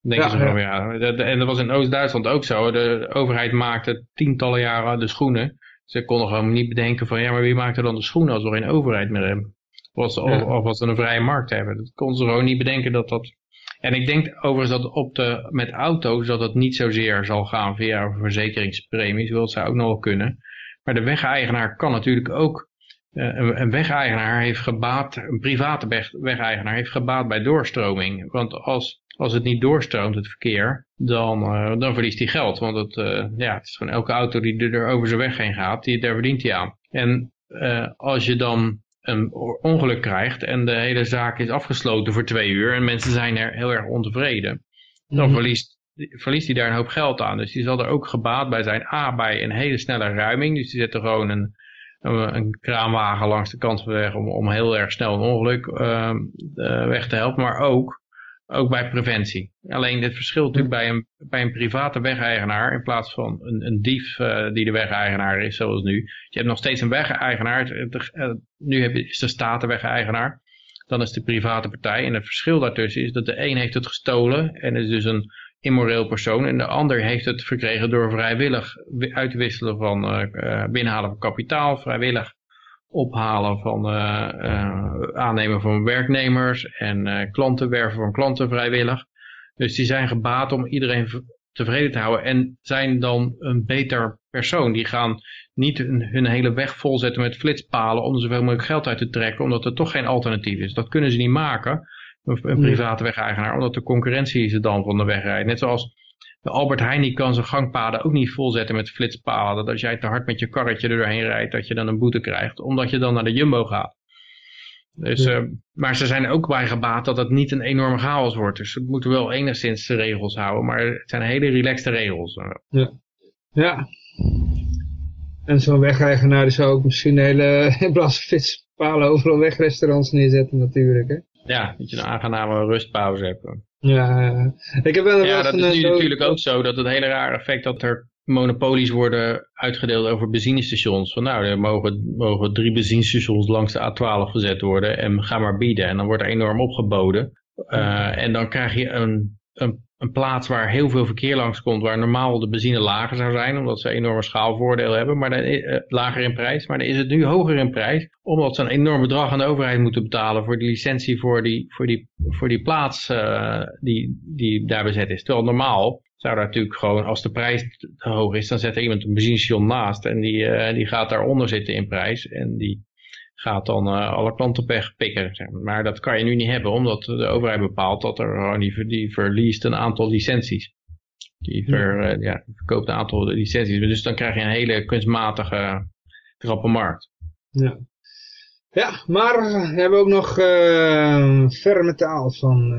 Dan denken ja, ze van, ja, ja en dat was in Oost-Duitsland ook zo. De overheid maakte tientallen jaren de schoenen. Ze konden gewoon niet bedenken van, ja, maar wie maakt er dan de schoenen als we geen overheid meer hebben? Of, ja. of als we een vrije markt hebben. Dat konden ze gewoon niet bedenken dat dat en ik denk overigens dat op de, met auto's dat het niet zozeer zal gaan via verzekeringspremies, wil het zou ook nog wel kunnen. Maar de wegeigenaar kan natuurlijk ook, uh, een wegeigenaar heeft gebaat, een private weg, wegeigenaar heeft gebaat bij doorstroming. Want als, als het niet doorstroomt, het verkeer, dan, uh, dan verliest hij geld. Want het, uh, ja, het is gewoon elke auto die er over zijn weg heen gaat, die, daar verdient hij aan. En als je dan een ongeluk krijgt en de hele zaak is afgesloten voor twee uur en mensen zijn er heel erg ontevreden, dan mm. verliest, verliest hij daar een hoop geld aan. Dus die zal er ook gebaat bij zijn. A, bij een hele snelle ruiming. Dus die zetten gewoon een, een, een kraanwagen langs de kant van de weg om, om heel erg snel een ongeluk uh, weg te helpen. Maar ook ook bij preventie. Alleen het verschil natuurlijk bij een, bij een private wegeigenaar in plaats van een, een dief uh, die de wegeigenaar is zoals nu. Je hebt nog steeds een wegeigenaar. nu heb je, is de staat de wegeigenaar. Dan is de private partij. En het verschil daartussen is dat de een heeft het gestolen en is dus een immoreel persoon. En de ander heeft het verkregen door vrijwillig uitwisselen van uh, binnenhalen van kapitaal, vrijwillig ophalen van uh, uh, aannemen van werknemers en uh, klanten werven van klanten vrijwillig. Dus die zijn gebaat om iedereen tevreden te houden en zijn dan een beter persoon. Die gaan niet hun, hun hele weg volzetten met flitspalen om zoveel mogelijk geld uit te trekken, omdat er toch geen alternatief is. Dat kunnen ze niet maken, een private wegeigenaar, omdat de concurrentie ze dan van de weg rijdt. Net zoals de Albert Heijn kan zijn gangpaden ook niet volzetten met flitspalen. Dat als jij te hard met je karretje er doorheen rijdt, dat je dan een boete krijgt. Omdat je dan naar de Jumbo gaat. Dus, ja. uh, maar ze zijn ook bij gebaat dat het niet een enorme chaos wordt. Dus ze moeten wel enigszins de regels houden. Maar het zijn hele relaxte regels. Ja. ja. En zo'n wegeigenaar die zou ook misschien hele flitspalen overal wegrestaurants neerzetten natuurlijk. Hè? Ja, dat je een aangename rustpauze hebt. Ja, ik heb wel ja dat is nu natuurlijk ook zo dat het hele rare effect dat er monopolies worden uitgedeeld over benzinestations. Van nou, er mogen, mogen drie benzinestations langs de A12 gezet worden en ga maar bieden. En dan wordt er enorm opgeboden. Uh, en dan krijg je een, een, een plaats waar heel veel verkeer langs komt, waar normaal de benzine lager zou zijn, omdat ze enorme schaalvoordeel hebben, maar dan, eh, lager in prijs. Maar dan is het nu hoger in prijs, omdat ze een enorm bedrag aan de overheid moeten betalen voor die licentie voor die, voor die, voor die plaats uh, die, die daar bezet is. Terwijl normaal zou daar natuurlijk gewoon, als de prijs te hoog is, dan zet er iemand een benzinestation naast en die, uh, die gaat daaronder zitten in prijs en die gaat dan uh, alle klanten pikken. Zeg maar. maar. dat kan je nu niet hebben, omdat de overheid bepaalt dat er gewoon die, die verliest een aantal licenties. Die, ver, uh, ja, verkoopt een aantal licenties. Dus dan krijg je een hele kunstmatige trappe markt. Ja. Ja, maar we hebben ook nog uh, ferme taal van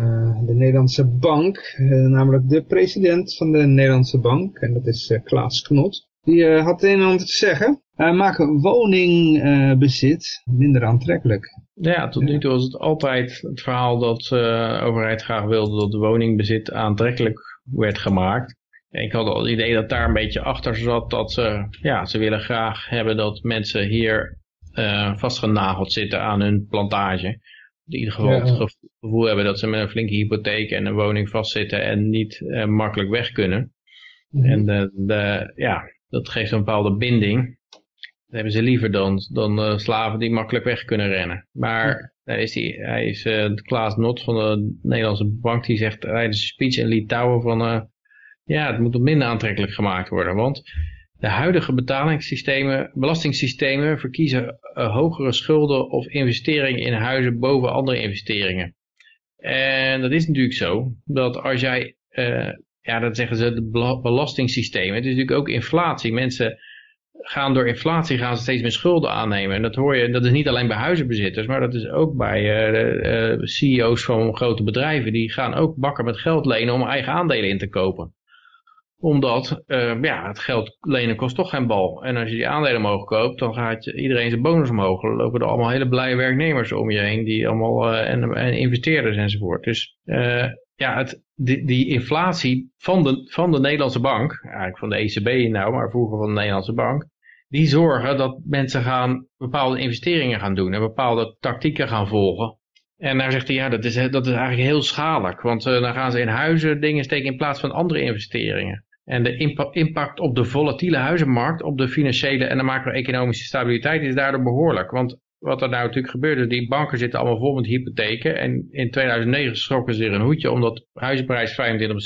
de Nederlandse bank. namelijk de president van de Nederlandse bank. En dat is Klaas Knot. Die had het een en ander te zeggen. Uh, maken woningbezit minder aantrekkelijk. Ja, tot nu toe was het altijd het verhaal dat de overheid graag wilde dat woningbezit aantrekkelijk werd gemaakt. En ik had al het idee dat daar een beetje achter zat dat ze, ja, ze willen graag hebben dat mensen hier uh, vastgenageld zitten aan hun plantage. In ieder geval ja. het gevoel hebben dat ze met een flinke hypotheek en een woning vastzitten en niet uh, makkelijk weg kunnen. Mm -hmm. En de, de, ja, dat geeft een bepaalde binding. Dat hebben ze liever dan, dan uh, slaven die makkelijk weg kunnen rennen. Maar daar is hij, hij is uh, Klaas Not van de Nederlandse bank, die zegt tijdens een speech in Litouwen van, uh, ja, het moet minder aantrekkelijk gemaakt worden. Want de huidige betalingssystemen, belastingssystemen verkiezen hogere schulden of investeringen in huizen boven andere investeringen. En dat is natuurlijk zo, dat als jij, ja, dat zeggen ze, de belastingssystemen, het is natuurlijk ook inflatie. Mensen gaan door inflatie gaan ze steeds meer schulden aannemen. En dat hoor je, dat is niet alleen bij huizenbezitters, maar dat is ook bij uh, uh, CEO's van grote bedrijven. Die gaan ook bakken met geld lenen om eigen aandelen in te kopen. Omdat, uh, ja, het geld lenen kost toch geen bal. En als je die aandelen omhoog koopt, dan gaat iedereen zijn bonus omhoog. Dan lopen er allemaal hele blije werknemers om je heen, die allemaal, en, en investeerders enzovoort. Dus ja, het, die, die, inflatie van de, van de Nederlandse bank, eigenlijk van de ECB nou, maar vroeger van de Nederlandse bank, die zorgen dat mensen gaan bepaalde investeringen gaan doen en bepaalde tactieken gaan volgen. En daar zegt hij, ja, dat is, dat is eigenlijk heel schadelijk, want uh, dan gaan ze in huizen dingen steken in plaats van andere investeringen. En de impact op de volatiele huizenmarkt, op de financiële en de macro-economische stabiliteit is daardoor behoorlijk. Want wat er nou natuurlijk gebeurde, die banken zitten allemaal vol met hypotheken. En in 2009 schrokken ze er een hoedje omdat de huizenprijs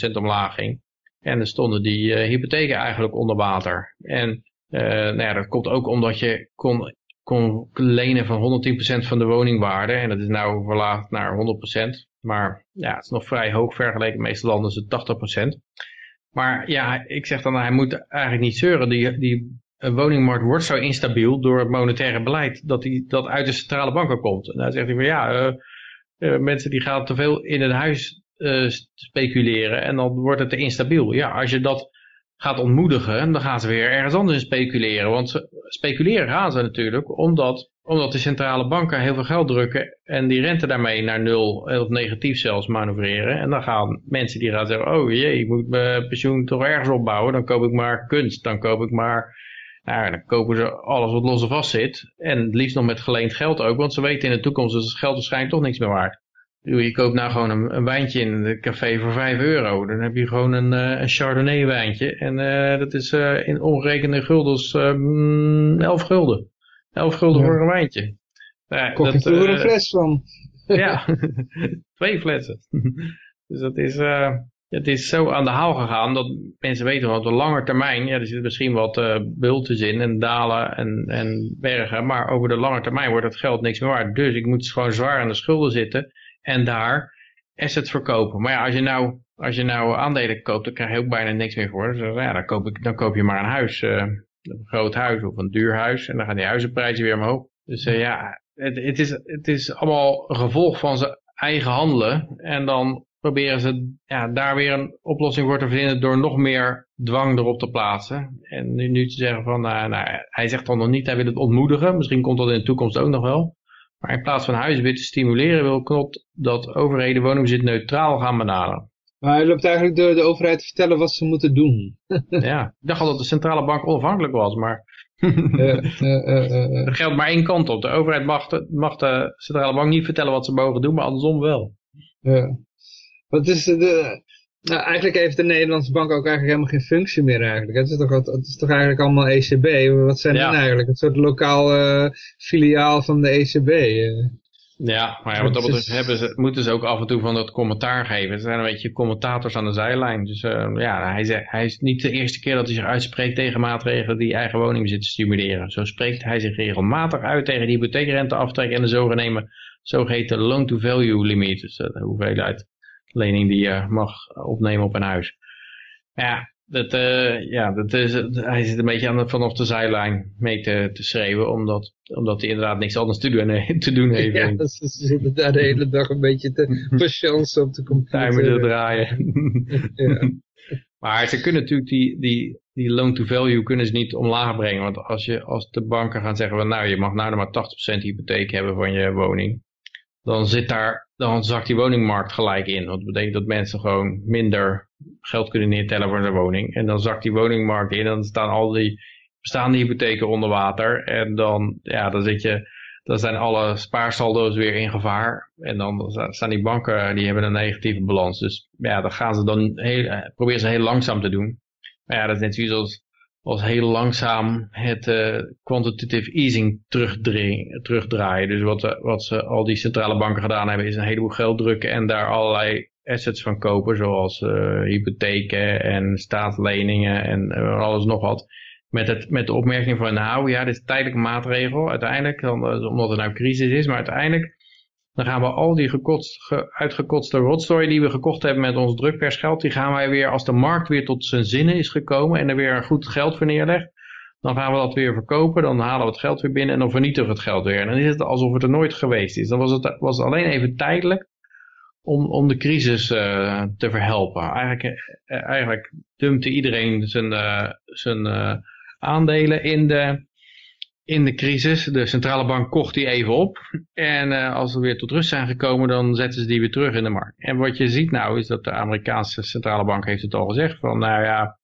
25% omlaag ging. En dan stonden die uh, hypotheken eigenlijk onder water. En uh, nou ja, dat komt ook omdat je kon, kon lenen van 110% van de woningwaarde. En dat is nou verlaagd naar 100%. Maar ja, het is nog vrij hoog vergeleken. De meeste landen is het 80%. Maar ja, ik zeg dan, hij moet eigenlijk niet zeuren. Die, die woningmarkt wordt zo instabiel door het monetaire beleid dat die, dat uit de centrale banken komt. En dan zegt hij van ja, uh, uh, mensen die gaan te veel in een huis uh, speculeren en dan wordt het te instabiel. Ja, als je dat gaat ontmoedigen, dan gaan ze weer ergens anders in speculeren. Want speculeren gaan ze natuurlijk, omdat, omdat de centrale banken heel veel geld drukken en die rente daarmee naar nul, of negatief zelfs, manoeuvreren. En dan gaan mensen die gaan zeggen, oh jee, ik moet mijn pensioen toch ergens opbouwen, dan koop ik maar kunst, dan koop ik maar... Nou, dan kopen ze alles wat los en vast zit. En het liefst nog met geleend geld ook, want ze weten in de toekomst dat het geld waarschijnlijk toch niks meer waard. Je koopt nou gewoon een, een, wijntje in het café voor 5 euro. Dan heb je gewoon een, uh, een Chardonnay wijntje. En uh, dat is uh, in omgerekende guldens 11 gulden. 11 gulden ja. voor een wijntje. Ja, Kocht je vroeger een fles van. ja, twee flessen. dus dat is, het is zo aan de haal gegaan dat mensen weten, want op de lange termijn, ja, er zitten misschien wat uh, bultes in en dalen en, en bergen, maar over de lange termijn wordt het geld niks meer waard. Dus ik moet gewoon zwaar aan de schulden zitten en daar assets verkopen. Maar ja, als je nou, als je nou aandelen koopt, dan krijg je ook bijna niks meer voor. Dus ja, dan koop, ik, dan koop je maar een huis, uh, een groot huis of een duur huis en dan gaan die huizenprijzen weer omhoog. Dus ja, het, het, is, het is allemaal een gevolg van zijn eigen handelen en dan proberen ze ja, daar weer een oplossing voor te vinden door nog meer dwang erop te plaatsen. En nu, nu te zeggen van, nou, nou, hij zegt dan nog niet, hij wil het ontmoedigen. Misschien komt dat in de toekomst ook nog wel. Maar in plaats van huizenbezit te stimuleren wil Knot dat overheden woningbezit neutraal gaan benaderen. Maar hij loopt eigenlijk door de overheid te vertellen wat ze moeten doen. ja, ik dacht al dat de centrale bank onafhankelijk was, maar er geldt maar één kant op. De overheid mag de, mag de centrale bank niet vertellen wat ze mogen doen, maar andersom wel. Ja. Wat is de, Nou, eigenlijk heeft de Nederlandse bank ook eigenlijk helemaal geen functie meer eigenlijk. Het is toch, het is toch eigenlijk allemaal ECB? Wat zijn Ja. eigenlijk? Een soort lokaal eh, filiaal van de ECB. eh. Ja, maar ja, wat dat betreft hebben ze, moeten ze ook af en toe van dat commentaar geven. Er zijn een beetje commentators aan de zijlijn. Dus eh, ja, hij, zegt, hij is niet de eerste keer dat hij zich uitspreekt tegen maatregelen die eigen woningbezit stimuleren. Zo spreekt hij zich regelmatig uit tegen de hypotheekrenteaftrek en de zogeheten, zogeheten loan-to-value limiet. Dus eh, de hoeveelheid lening die je mag opnemen op een huis. Ja, dat, eh, ja, dat is, hij zit een beetje aan de, vanaf de zijlijn mee te, te schreeuwen, omdat, omdat hij inderdaad niks anders te doen, te doen heeft. Ja, ze zitten daar de hele dag een beetje te patiënten op de timer computer. draaien. Ja. maar ze kunnen natuurlijk die, die, die loan to value kunnen ze niet omlaag brengen. Want als, je, als de banken gaan zeggen, van, nou je mag nou nog maar 80% hypotheek hebben van je woning. Dan, zit daar, dan zakt die woningmarkt gelijk in. Want dat betekent dat mensen gewoon minder geld kunnen neertellen voor hun woning. En dan zakt die woningmarkt in en dan staan al die bestaande hypotheken onder water. En dan, ja, dan zit je, dan zijn alle spaarsaldo's weer in gevaar. En dan staan die banken, die hebben een negatieve balans. Dus ja, dat gaan ze dan heel, eh, proberen ze heel langzaam te doen. Maar ja, dat is net zoiets als, als heel langzaam het eh, quantitative easing terugdraaien. Dus wat, eh, wat ze, al die centrale banken gedaan hebben, is een heleboel geld drukken en daar allerlei assets van kopen, zoals eh, hypotheken en staatsleningen en alles nog wat. Met, het, met de opmerking van, nou ja, dit is een tijdelijke maatregel. Uiteindelijk, omdat er nou crisis is, maar uiteindelijk dan gaan we al die gekotst, ge- uitgekotste rotzooi die we gekocht hebben met ons drukpersgeld, die gaan wij weer, als de markt weer tot zijn zinnen is gekomen en er weer goed geld voor neerlegt, dan gaan we dat weer verkopen, dan halen we het geld weer binnen en dan vernietigen we het geld weer. En dan is het alsof het er nooit geweest is. Dan was het, was alleen even tijdelijk om, om de crisis eh, te verhelpen. Eigenlijk, eh, eigenlijk dumpte iedereen zijn, eh, zijn aandelen in de, in de crisis. De centrale bank kocht die even op. En eh, als we weer tot rust zijn gekomen, dan zetten ze die weer terug in de markt. En wat je ziet nou, is dat de Amerikaanse centrale bank heeft het al gezegd. Van nou ja,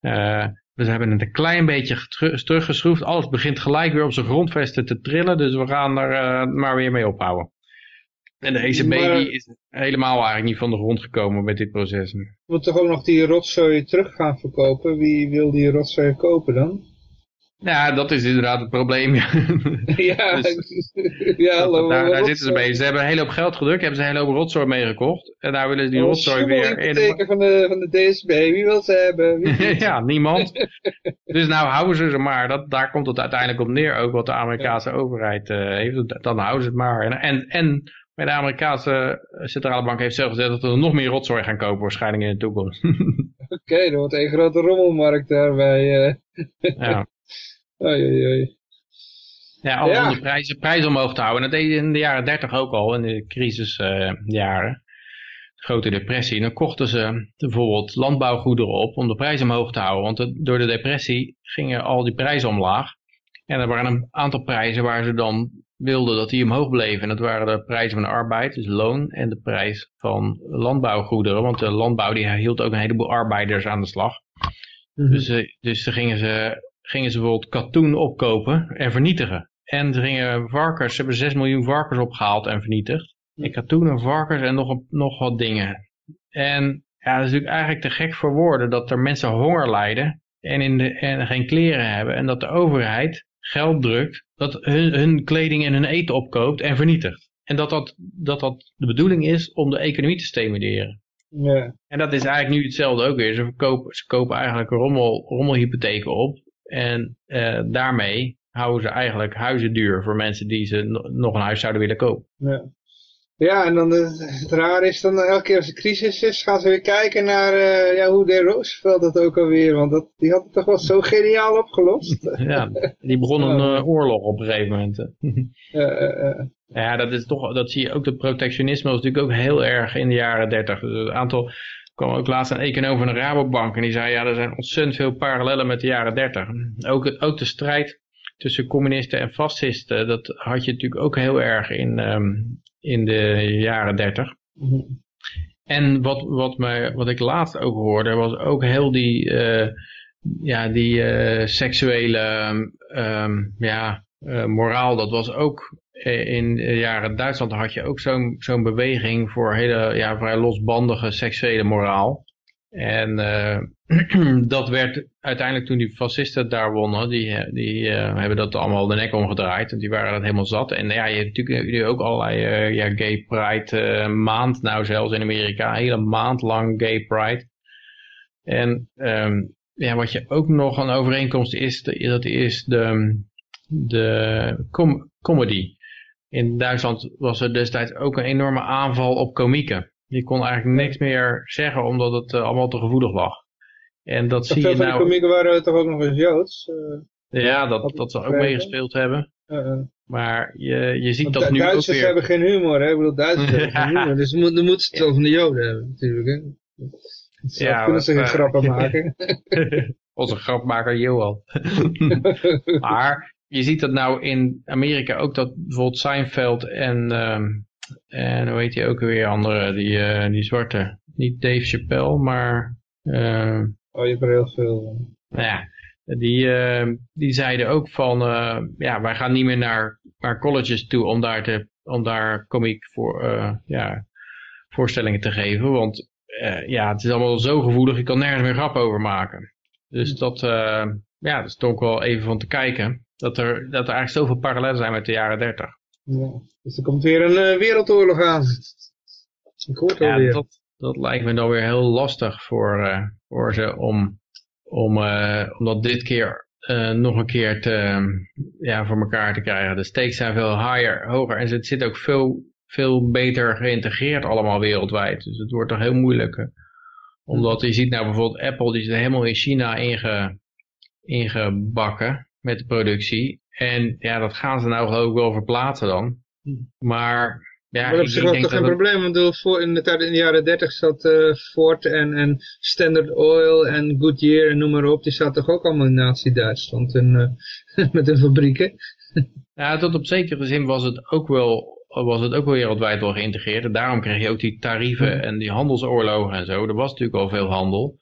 eh, we hebben het een klein beetje teruggeschroefd. Alles begint gelijk weer op zijn grondvesten te trillen. Dus we gaan er eh, maar weer mee ophouden. En de ECB Maar- die is helemaal eigenlijk niet van de grond gekomen met dit proces. Moet toch ook nog die rotzooi terug gaan verkopen? Wie wil die rotzooi kopen dan? Ja, dat is inderdaad het probleem. ja. ja, Dus- ja hallo, daar, zitten ze mee. Ze hebben een hele hoop geld gedrukt, hebben ze een hele hoop rotzooi meegekocht. En daar willen ze die Oh, rotzooi weer in de... schommelhypotheken van de, van de DSB, wie wil ze hebben? Ja, niemand. dus nou houden ze ze maar. Dat, daar komt het uiteindelijk op neer, ook wat de Amerikaanse overheid eh, heeft. Dan houden ze het maar. En, en, en bij de Amerikaanse centrale bank heeft zelf gezegd dat we nog meer rotzooi gaan kopen waarschijnlijk in de toekomst. Oké, er wordt een grote rommelmarkt daarbij. eh ja. Oei, oei, oei. Ja, alles Ja. om de prijzen, prijzen omhoog te houden. En dat deed je in de jaren 30 ook al, in de crisisjaren. de grote depressie. Dan kochten ze bijvoorbeeld landbouwgoederen op om de prijs omhoog te houden. Want door de depressie gingen al die prijzen omlaag. En er waren een aantal prijzen waar ze dan wilden dat die omhoog bleven. En dat waren de prijzen van de arbeid, dus loon, en de prijs van landbouwgoederen. Want de landbouw die hield ook een heleboel arbeiders aan de slag. Dus, eh, dus dan gingen ze, gingen ze bijvoorbeeld katoen opkopen en vernietigen. En ze gingen varkens, ze hebben 6 miljoen varkens opgehaald en vernietigd. En katoen en varkens en nog, een- nog wat dingen. En ja, dat is natuurlijk eigenlijk te gek voor woorden dat er mensen honger lijden en, in de, en geen kleren hebben. En dat de overheid geld drukt, dat hun, hun kleding en hun eten opkoopt en vernietigt. En dat dat, dat dat de bedoeling is om de economie te stimuleren. Ja. En dat is eigenlijk nu hetzelfde ook weer. Ze, verkopen, ze kopen eigenlijk rommel, rommelhypotheken op. En eh, daarmee houden ze eigenlijk huizen duur voor mensen die ze no- nog een huis zouden willen kopen. Ja. Ja, en dan het, het raar is dan elke keer als er crisis is, gaan ze weer kijken naar eh, ja, hoe deed Roosevelt dat ook alweer. Want dat, die had het toch wel zo geniaal opgelost. Ja, die begon een eh, oorlog op een gegeven moment. Eh, eh, eh. Ja, dat is toch, dat zie je ook, de protectionisme was natuurlijk ook heel erg in de jaren 30. Dus het aantal, kwam ook laatst een econoom van de Rabobank en die zei, ja, er zijn ontzettend veel parallellen met de jaren 30. Ook, ook de strijd tussen communisten en fascisten, dat had je natuurlijk ook heel erg in, ehm, in de jaren 30. Mhm. En wat, wat, mij, wat ik laatst ook hoorde, was ook heel die, eh, ja, die eh, seksuele ehm, ja, eh, moraal. Dat was ook in de jaren Duitsland had je ook zo'n zo'n beweging voor hele ja, vrij losbandige seksuele moraal. En dat werd uiteindelijk toen die fascisten daar wonnen, die, die hebben dat allemaal de nek omgedraaid. Want die waren dat helemaal zat. En ja, je hebt natuurlijk ook allerlei ja, gay pride maand nou zelfs in Amerika. Hele maand lang gay pride. En um, ja, wat je ook nog een overeenkomst is, dat is de, de com comedy. In Duitsland was er destijds ook een enorme aanval op komieken. Je kon eigenlijk niks meer zeggen omdat het uh, allemaal te gevoelig lag. En dat zie je nou... Veel komieken waren toch ook nog eens Joods? Uh, ja, dat, dat ze ook meegespeeld hebben. Uh, maar je, je ziet dat nu Duitsers ook weer... hebben geen humor, hè? Ik bedoel, Duitsers hebben geen humor. Dus dan moeten moet ze het van de Joden hebben, natuurlijk, hè? Zo ja, kunnen ze geen grappen maken. Onze grapmaker Johan. maar je ziet dat nou in Amerika ook dat bijvoorbeeld Seinfeld en, uh, en hoe heet die ook weer andere, die, uh, die zwarte. Niet Dave Chappelle, maar... Uh, oh, je hebt er heel veel. Nou ja, die, die zeiden ook van, ja, wij gaan niet meer naar, naar colleges toe om daar, te, om daar komiek voor, ja, voorstellingen te geven. Want ja, het is allemaal zo gevoelig, je kan nergens meer grap over maken. Dus dat, uh, ja, dat is toch wel even van te kijken. Dat er, dat er eigenlijk zoveel parallellen zijn met de jaren 30. Ja, dus er komt weer een uh, wereldoorlog aan. Ik hoor het ja, alweer. Dat, dat lijkt me dan weer heel lastig voor, uh, voor ze om, om, om dat dit keer nog een keer te, ja, voor elkaar te krijgen. De stakes zijn veel higher, hoger en het zit ook veel, veel beter geïntegreerd allemaal wereldwijd. Dus het wordt toch heel moeilijk omdat je ziet nou bijvoorbeeld Apple, die is helemaal in China inge, ingebakken met de productie. En ja, dat gaan ze nou ik wel verplaatsen dan. Maar ja, maar op zich was toch geen probleem, want voor, in, de, in de jaren 30 zat uh, Ford en, en Standard Oil en Goodyear en noem maar op, die zaten toch ook allemaal in Nazi-Duitsland uh, met hun fabrieken. ja, tot op zekere zin was het ook wel was het ook wel wereldwijd wel geïntegreerd. En daarom kreeg je ook die tarieven en die handelsoorlogen en zo. Er was natuurlijk al veel handel.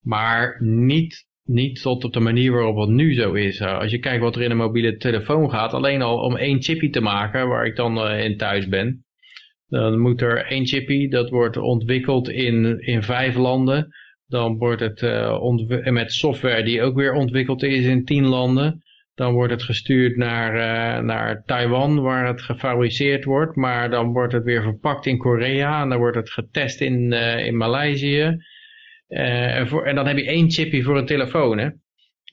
Maar niet, niet tot op de manier waarop het nu zo is. Als je kijkt wat er in een mobiele telefoon gaat. Alleen al om één chipje te maken waar ik dan uh, in thuis ben. Dan moet er één chipje. Dat wordt ontwikkeld in, in vijf landen. Dan wordt het uh, met software die ook weer ontwikkeld is in tien landen. Dan wordt het gestuurd naar, naar Taiwan waar het gefabriceerd wordt. Maar dan wordt het weer verpakt in Korea. En dan wordt het getest in, uh, in Maleisië. Uh, en, voor, en, dan heb je één chipje voor een telefoon. Hè?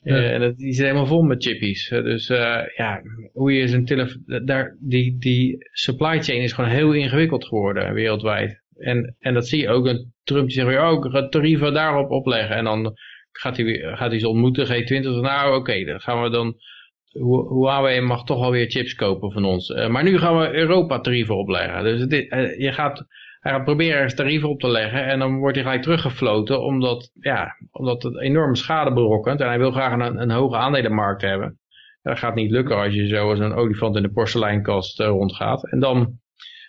Ja. en dat, die zit helemaal vol met chippies. dus ja, hoe je zijn telefoon... Daar, die, die supply chain is gewoon heel ingewikkeld geworden wereldwijd. En, en dat zie je ook. Een Trump die zegt, oh, ik ga tarieven daarop opleggen. En dan gaat hij, gaat hij ze ontmoeten, G20. Nou oké, okay, dan gaan we dan... Huawei mag toch alweer chips kopen van ons. Uh, maar nu gaan we Europa tarieven opleggen. Dus dit, je gaat, hij gaat proberen ergens tarieven op te leggen. En dan wordt hij gelijk teruggefloten. Omdat, ja, omdat het enorme schade berokkent. En hij wil graag een, een hoge aandelenmarkt hebben. Dat gaat niet lukken als je zo als een olifant in de porseleinkast uh, rondgaat. En dan,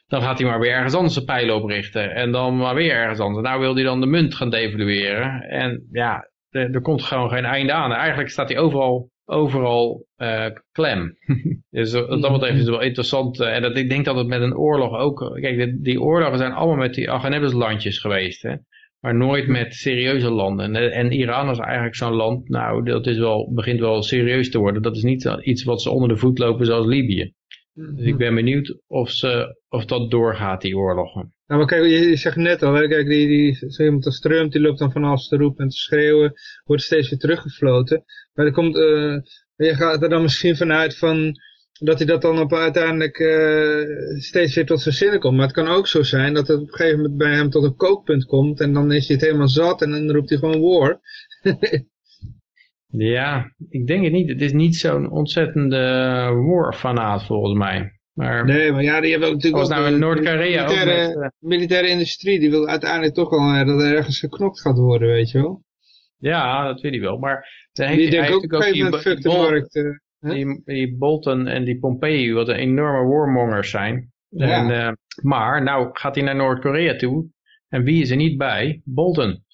dan gaat hij maar weer ergens anders zijn pijlen oprichten. En dan maar weer ergens anders. Nou wil hij dan de munt gaan devalueren. En ja, er, er komt gewoon geen einde aan. Eigenlijk staat hij overal, overal uh, klem. dus dat betreft is het wel interessant. Uh, en dat, ik denk dat het met een oorlog ook... Kijk, die, die oorlogen zijn allemaal met die landjes geweest. Hè? Maar nooit met serieuze landen. En, en Iran is eigenlijk zo'n land, nou, dat is wel, begint wel serieus te worden. Dat is niet iets wat ze onder de voet lopen zoals Libië. Dus ik ben benieuwd of, ze, of dat doorgaat, die oorlogen. Nou, maar kijk, je, zegt net al, hè, kijk, die, die, zo iemand als Trump, die loopt dan van alles te roepen en te schreeuwen, wordt steeds weer teruggefloten. Maar er komt, uh, je gaat er dan misschien vanuit van, dat hij dat dan op uiteindelijk uh, steeds weer tot zijn zinnen komt. Maar het kan ook zo zijn dat het op een gegeven moment bij hem tot een kookpunt komt en dan is hij het helemaal zat en dan roept hij gewoon war. ja, ik denk het niet. Het is niet zo'n ontzettende war-fanaat volgens mij. Maar, nee, maar ja, die hebben natuurlijk ook nou in Noord-Korea militaire, met, uh, militaire industrie, die wil uiteindelijk toch wel uh, dat er ergens geknokt gaat worden, weet je wel. Ja, dat weet hij wel, maar dan die denkt ook fuck de markt. Uh, die, die Bolton en die Pompeo, wat een enorme warmongers zijn. Ja. En, maar, nou gaat hij naar Noord-Korea toe, en wie is er niet bij? Bolton.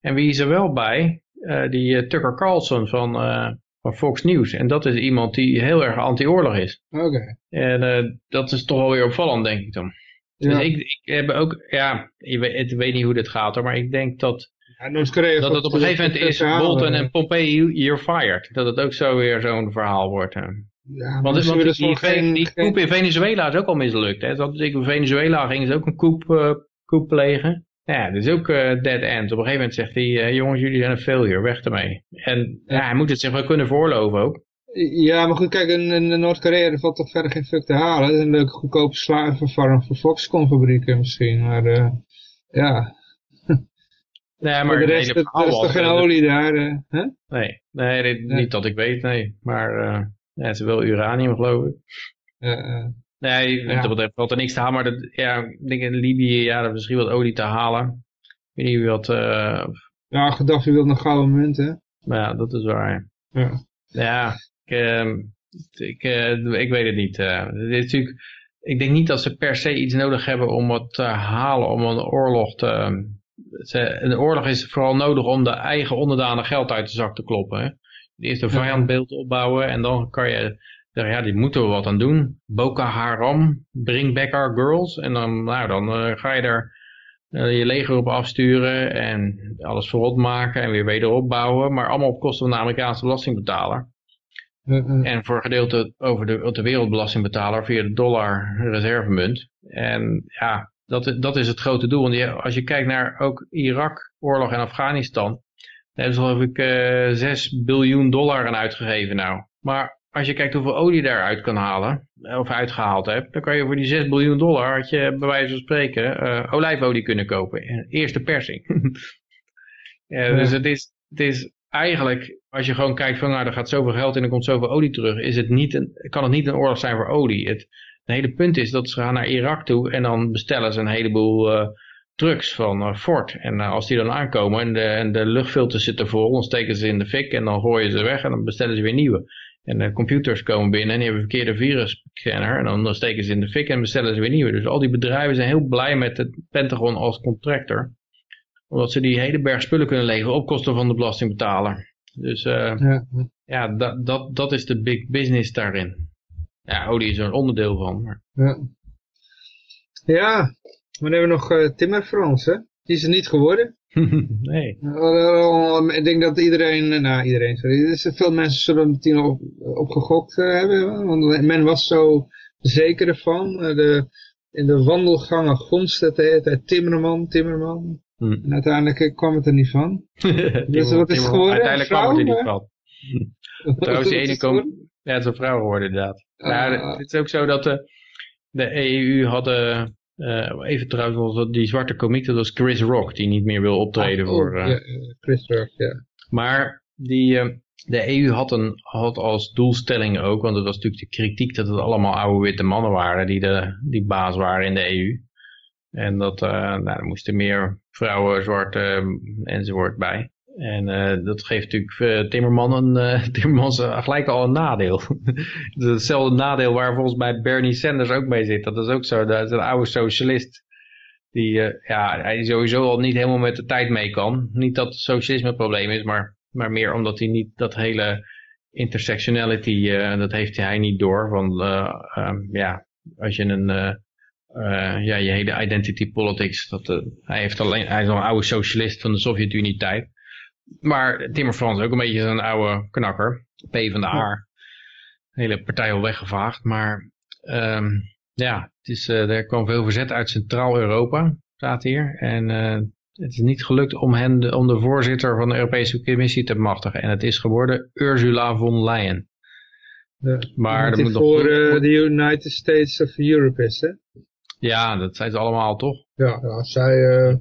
En wie is er wel bij? die Tucker Carlson van van Fox News. En dat is iemand die heel erg anti-oorlog is. Oké. En uh, dat is toch wel weer opvallend, denk ik dan. Dus ik, ik heb ook, ja, ik weet, ik weet niet hoe dit gaat hoor, maar ik denk dat Ja, dat het op een gegeven moment is verhaal, Bolton eh. en Pompeo, you're fired. Dat het ook zo weer zo'n verhaal wordt. hè. Ja, Want, want die, dus geen- die geen- in Venezuela is ook al mislukt. Hè. Dat, in Venezuela gingen ze ook een coup, eh, coup plegen. Ja, dat is ook eh, dead end. Op een gegeven moment zegt hij, eh, jongens, jullie zijn een failure, weg ermee. En ja. hij moet het zich wel kunnen voorloven ook. Ja, maar goed, kijk, in, in Noord-Korea valt toch verder geen fuck te halen. Een leuke goedkope slavenfarm voor Foxconn-fabrieken misschien. Maar eh, ja, Nee, maar maar de rest, er is toch geen olie daar. hè? Nee, nee, dit- niet dat ik weet, nee. Maar ja, het is wel uranium, geloof ik. Eh, Nee, Ja. dat betreft valt er niks te halen. Maar dat, ja, ik denk in Libië, ja, is misschien wat olie te halen. Ik weet niet wat, eh, ja, Gaddafi wil nog gouden munt, hè. ja, dat is waar. ja. Ja. Ja, ik, ehm, ik, eh, ik weet het niet. eh. Het is natuurlijk, ik denk niet dat ze per se iets nodig hebben om wat te halen, om een oorlog te... Ze, een oorlog is vooral nodig om de eigen onderdanen geld uit de zak te kloppen. Hè? Eerst een Ja. vijandbeeld opbouwen en dan kan je zeggen, ja, die moeten we wat aan doen. Boko Haram, bring back our girls. En dan, nou, dan eh, ga je daar eh, je leger op afsturen en alles verrot maken en weer wederop bouwen. Maar allemaal op kosten van de Amerikaanse belastingbetaler. Eh, eh. En voor een gedeelte over de, de wereldbelastingbetaler via de dollar reservemunt. En ja, dat, is- dat is het grote doel. Want je- als je kijkt naar ook Irak, oorlog en Afghanistan. Daar hebben ze geloof ik eh 6 biljoen dollar aan uitgegeven nou. Maar als je kijkt hoeveel olie daaruit kan halen, eh, of uitgehaald hebt, dan kan je voor die 6 biljoen dollar, had je bij wijze van spreken, eh, olijfolie kunnen kopen. Eh, Eerste persing. ja, dus het is, het is eigenlijk, als je gewoon kijkt van nou, er gaat zoveel geld in en er komt zoveel olie terug, is het niet een, kan het niet een oorlog zijn voor olie. Het, het hele punt is dat ze gaan naar Irak toe en dan bestellen ze een heleboel eh, trucks van Ford. En als die dan aankomen en de, en de luchtfilters zitten vol, dan steken ze in de fik en dan gooien ze weg en dan bestellen ze weer nieuwe. En de computers komen binnen en die hebben een verkeerde virusscanner en dan steken ze in de fik en bestellen ze weer nieuwe. Dus al die bedrijven zijn heel blij met het Pentagon als contractor. Omdat ze die hele berg spullen kunnen leveren op kosten van de belastingbetaler. Dus eh, Ja, ja. dat, dat, dat is de big business daarin. Ja, olie is er een onderdeel van. Maar... Ja. Ja, dan hebben we nog eh Timmer Frans, hè? Die is er niet geworden. nee. Eh, Ik denk dat iedereen, nou iedereen, sorry, dus veel mensen zullen het hier op, opgegokt eh, hebben, want men was zo zeker ervan. Eh, de, in de wandelgangen gonst het de hele tijd Timmerman, Timmerman. Hm. En uiteindelijk kwam het er niet van. Dus wat is het geworden? Uiteindelijk kwam het er niet van. Trouwens, die is ene komt... Ja, het is een vrouw geworden inderdaad. ja, Ah. het is ook zo dat de, de EU hadden... eh, even trouwens, die zwarte komiek, dat was Chris Rock, die niet meer wil optreden Ah, voor... oh, eh, ja, ja, Chris Rock, ja. Maar die, eh, de EU had, een, had als doelstelling ook, want het was natuurlijk de kritiek dat het allemaal oude witte mannen waren die, de, die baas waren in de EU. En dat, eh, nou, er moesten meer vrouwen, zwarte eh, enzovoort bij. En eh, dat geeft natuurlijk eh, Timmerman een, eh, Timmermans gelijk al een nadeel. Het Hetzelfde nadeel waar volgens mij Bernie Sanders ook mee zit. Dat is ook zo, dat is een oude socialist. Die, ja, hij sowieso al niet helemaal met de tijd mee kan. Niet dat socialisme het probleem is, maar, maar meer omdat hij niet dat hele intersectionality, dat heeft hij niet door. Want eh, ehm, ja, als je een, ja, je hele identity politics, dat, hij, heeft alleen, hij is een oude socialist van de Sovjet-Unie tijd. Maar Timmer Frans ook een beetje een oude knakker. P van de A. Hele partij al weggevaagd. Maar ehm, ja, het is, eh, er kwam veel verzet uit Centraal-Europa, staat hier. En eh, het is niet gelukt om, hen, de- om de voorzitter van de Europese Commissie te machtigen. En het is geworden Ursula von Leyen. Maar die moet voor eh, de United States of Europe is, hè? Ja, dat zijn ze allemaal toch? Ja, ja zij eh,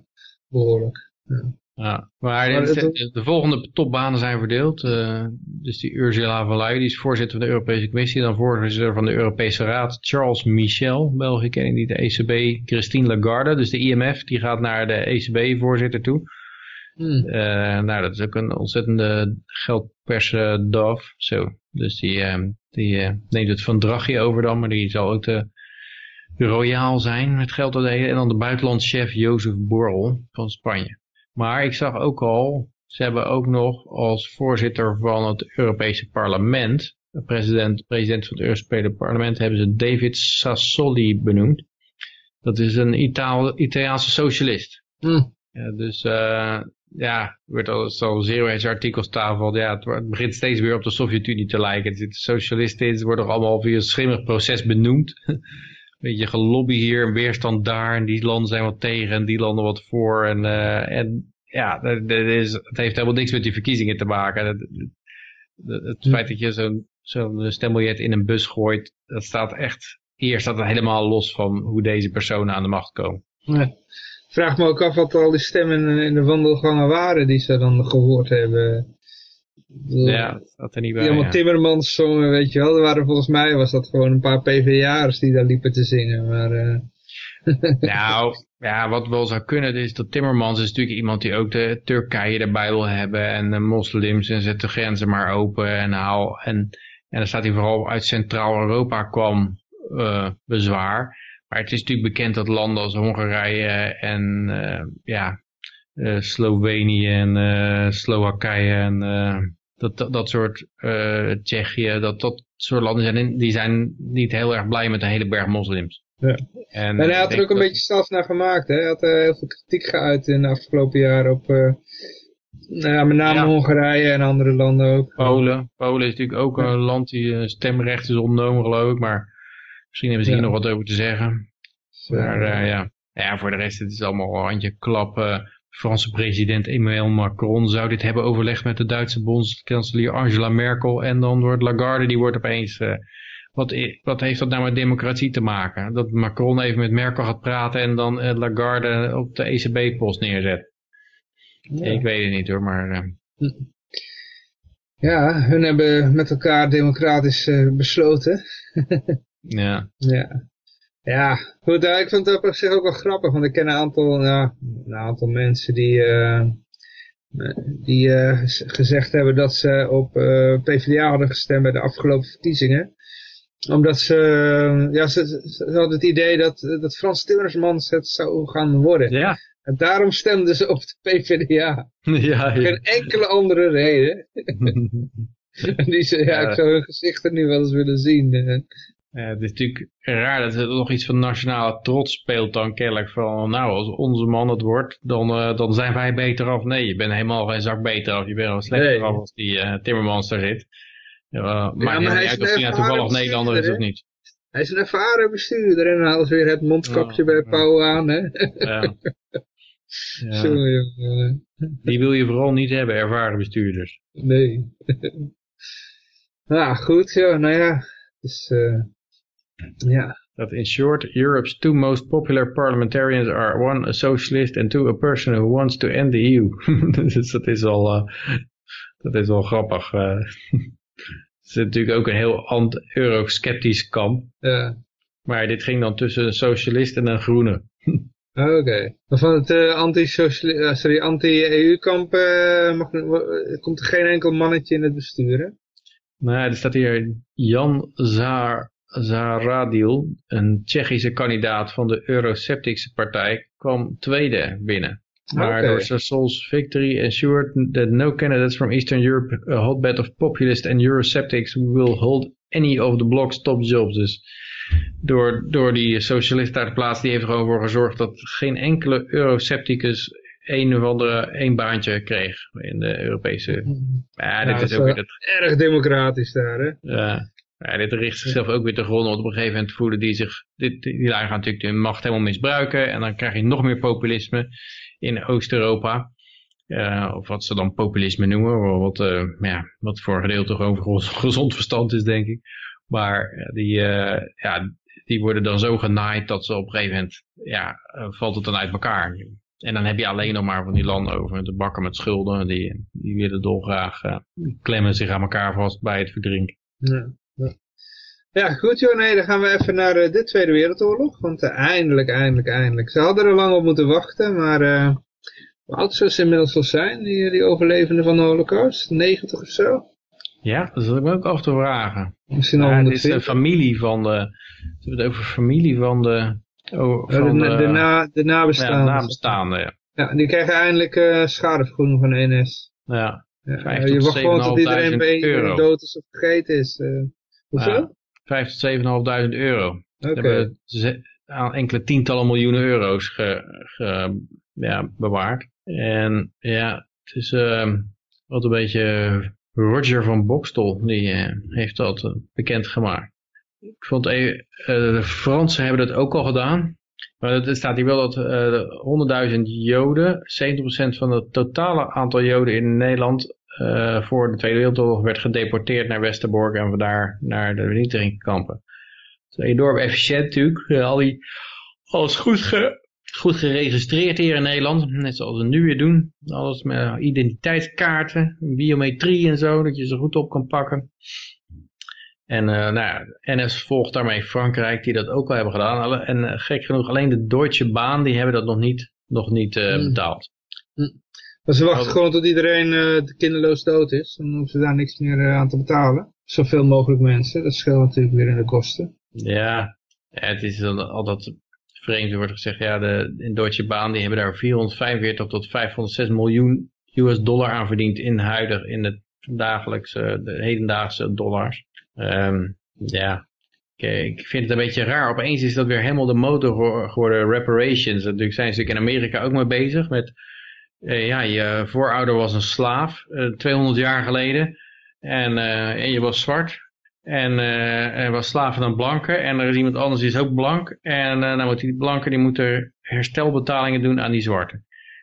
behoorlijk. Ja, maar Maar de, de- de volgende topbanen zijn verdeeld. eh, dus die Ursula von Leyen, die is voorzitter van de Europese Commissie. Dan voorzitter van de Europese Raad, Charles Michel. België kennen die, de ECB, Christine Lagarde. Dus de IMF, die gaat naar de ECB-voorzitter toe. Hm. Eh, nou, dat is ook een ontzettende geldperse dove. Zo. Dus die, eh, die eh, neemt het van Draghi over dan, maar die zal ook de royaal zijn met geld te delen. En dan de buitenlandschef Jozef Borrell van Spanje. Maar ik zag ook al, ze hebben ook nog als voorzitter van het Europese parlement, de president, president van het Europese parlement, hebben ze David Sassoli benoemd. Dat is een Itaal, Italiaanse socialist. Hm. Ja, dus eh, ja, wordt al zo'n zero artikels van, ja, het, wordt- het begint steeds weer op de Sovjet-Unie te lijken. Er zitten socialisten in, ze worden allemaal via een schimmig proces benoemd. Beetje gelobby hier, en weerstand daar, en die landen zijn wat tegen, en die landen wat voor. En, eh, en ja, dat, is, het heeft helemaal niks met die verkiezingen te maken. Dat- dat- het Hm. feit dat je zo'n zo'n stembiljet in een bus gooit, dat staat echt, hier staat het helemaal los van hoe deze personen aan de macht komen. Ja. Ik vraag me ook af wat al die stemmen in de wandelgangen waren die ze dan gehoord hebben. Ja, dat staat er niet bij. allemaal ja. Timmermans zongen, weet je wel. Er waren volgens mij was dat gewoon een paar PvdA'ers die daar liepen te zingen. Maar eh, Nou, ja, wat wel zou kunnen is dat Timmermans is natuurlijk iemand die ook de Turkije erbij wil hebben en de moslims en zet de grenzen maar open en haal. En, en dan staat hij vooral uit Centraal-Europa kwam eh, bezwaar. Maar het is natuurlijk bekend dat landen als Hongarije en eh, ja, Slovenië en Slowakije en dat, dat, dat soort eh Tsjechië, dat, dat soort landen zijn, in- die zijn niet heel erg blij met een hele berg moslims. Ja. En, en hij had er ook een dat- beetje zelf naar gemaakt. Hè? Hij had eh, heel veel kritiek geuit in de afgelopen jaren op eh, nou ja, met name Ja. Hongarije en andere landen ook. Polen. Polen is natuurlijk ook een land die stemrecht is ontnomen geloof ik, maar misschien hebben ze hier nog wat over te zeggen. Maar ja. ja, voor de rest het is allemaal een handje klap. Franse president Emmanuel Macron zou dit hebben overlegd met de Duitse bondskanselier Angela Merkel. En dan wordt Lagarde, die wordt opeens... eh, wat, wat heeft dat nou met democratie te maken? Dat Macron even met Merkel gaat praten en dan eh, Lagarde op de ECB-post neerzet. ja. Ik weet het niet hoor, maar... eh, Ja, hun hebben met elkaar democratisch besloten. ja. Ja. Ja, goed, eh, ik vind het op zich ook wel grappig, want ik ken een aantal, ja, een aantal mensen die, eh, die eh, gez- gezegd hebben dat ze op eh, PvdA hadden gestemd bij de afgelopen verkiezingen. Omdat ze, eh, ja, ze, ze- hadden het idee dat, dat Frans Timmermans het zou gaan worden. Ja, En daarom stemden ze op de PvdA. ja, Geen enkele andere reden. En die ze, ja, Ja. ik zou hun gezichten nu wel eens willen zien. Eh. Ja, het is natuurlijk raar dat er nog iets van nationale trots speelt dan kennelijk van, nou, als onze man het wordt, dan, eh, dan zijn wij beter af. Nee, je bent helemaal geen zak beter af. Je bent wel slechter Nee. af als die eh, Timmermans daar zit. Ja, maakt maar hij is uit of hij nou toevallig Nederlander is of niet. Hij is een ervaren bestuurder en haalt weer het mondkapje Ja, bij ja. Pauw aan. Hè? Ja. Ja, die wil je vooral niet hebben, ervaren bestuurders. Nee. ja, goed, ja, nou ja. Dus, eh, ja. Dat in short, Europe's two most popular parliamentarians are one a socialist and two a person who wants to end the EU. dus dat is al, eh, dat is wel grappig. eh. Het is natuurlijk ook een heel anti-eurosceptisch kamp. Maar dit ging dan tussen een socialist en een groene. Oké. Maar van het eh, eh, anti-EU-kamp eh, eh, komt er geen enkel mannetje in het bestuur, hè? Nou, er staat hier Jan Zar Zaradil, een Tsjechische kandidaat van de Eurosceptische partij, kwam tweede binnen. Maar Oké. door Sassol's victory ensured that no candidates from Eastern Europe, a hotbed of populist and Eurosceptics, will hold any of the bloc's top jobs. Dus door, door die socialist daar te plaatsen, die heeft er gewoon voor gezorgd dat geen enkele Euroscepticus een of andere één baantje kreeg in de Europese... Ja, dit Ja, is ook weer het Erg democratisch daar, hè? ja. Ja, dit richt zichzelf ook weer te gronden, want op een gegeven moment voelen die zich, dit, die lui gaan natuurlijk de macht helemaal misbruiken en dan krijg je nog meer populisme in Oost-Europa. Eh, of wat ze dan populisme noemen, wat, eh, ja, wat voor een gedeelte gewoon gez- gezond verstand is, denk ik. Maar eh, die, ja, die worden dan zo genaaid dat ze op een gegeven moment, ja, valt het dan uit elkaar. En dan heb je alleen nog maar van die landen over de bakken met schulden, die, die willen dolgraag, klemmen zich aan elkaar vast bij het verdrinken. Ja, ja, goed joh, nee, dan gaan we even naar eh, de Tweede Wereldoorlog. Want eh, eindelijk, eindelijk, eindelijk. Ze hadden er lang op moeten wachten, maar uh, hoe oud ze inmiddels al zijn, die, eh, die overlevenden van de holocaust? 90 of zo? Ja, dat zat ik me ook af te vragen. Misschien al het is de familie van de, ze hebben het over familie van de... Oh, van de, de, de, na, de nabestaanden. Ja, ja. ja. die krijgen eindelijk uh, schadevergoeding van de NS. Ja, ja je wacht gewoon tot iedereen bij dood is of vergeten is. hoezo? 5 tot 7.500 euro. Ze okay. hebben aan enkele tientallen miljoenen euro's ge, ja, bewaard. En ja, het is uh, wat een beetje Roger van Bokstel, die eh, heeft dat bekend uh, bekendgemaakt. Ik vond even, de Fransen hebben dat ook al gedaan. Maar het staat hier wel dat eh, 100.000 Joden, 70% van het totale aantal Joden in Nederland voor de Tweede Wereldoorlog werd gedeporteerd naar Westerbork en vandaar naar de vernietigingskampen. Dat is enorm efficiënt natuurlijk. al die, alles goed ge, goed geregistreerd hier in Nederland. Net zoals we nu weer doen. Alles met identiteitskaarten, biometrie en zo. Dat je ze goed op kan pakken. En uh, nou, NS volgt daarmee Frankrijk die dat ook al hebben gedaan. En gek genoeg alleen de Deutsche Bahn die hebben dat nog niet, nog niet uh, betaald. Maar ze wachten gewoon tot iedereen kinderloos dood is. Dan hoeven ze daar niks meer aan te betalen. Zoveel mogelijk mensen. Dat scheelt natuurlijk weer in de kosten. Ja, ja het is dan altijd vreemd. Er wordt gezegd, ja, de, in Deutsche Bahn die hebben daar 445 tot 506 miljoen US dollar aan verdiend in huidig, in de dagelijkse, de hedendaagse dollars. Um, ja, ik, ik vind het een beetje raar. Opeens is dat weer helemaal de motor geworden, reparations. Natuurlijk zijn ze in Amerika ook mee bezig met, ja, je voorouder was een slaaf, uh, eh, 200 jaar geleden. En, uh, en je was zwart. En uh, er was slaven dan blanke. En er is iemand anders die is ook blank. En uh, nou moet die blanke die moet er herstelbetalingen doen aan die zwarte.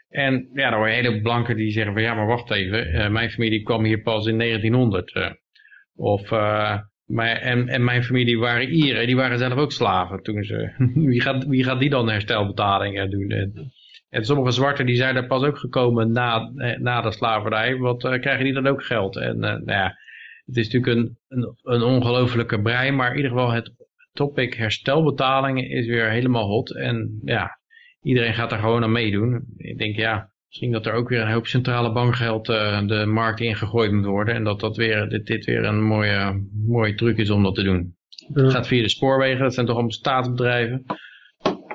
En ja, dan je hele blanken die zeggen van ja, maar wacht even. Uh, mijn familie kwam hier pas in 1900. of mijn, en, en mijn familie waren Ieren. Die waren zelf ook slaven toen ze. wie, gaat, wie gaat die dan herstelbetalingen doen? En, sommige zwarten die zijn er pas ook gekomen na, na de slavernij. Wat krijgen die dan ook geld? En nou ja het is natuurlijk een, een, een ongelofelijke brei, maar in ieder geval het topic herstelbetalingen is weer helemaal hot. En ja, iedereen gaat er gewoon aan meedoen. Ik denk ja, misschien dat er ook weer een hoop centrale bankgeld uh, de markt ingegooid moet worden. En dat dat weer, dit, dit weer een mooie, mooie truc is om dat te doen. Het gaat via de spoorwegen, dat zijn toch allemaal staatsbedrijven.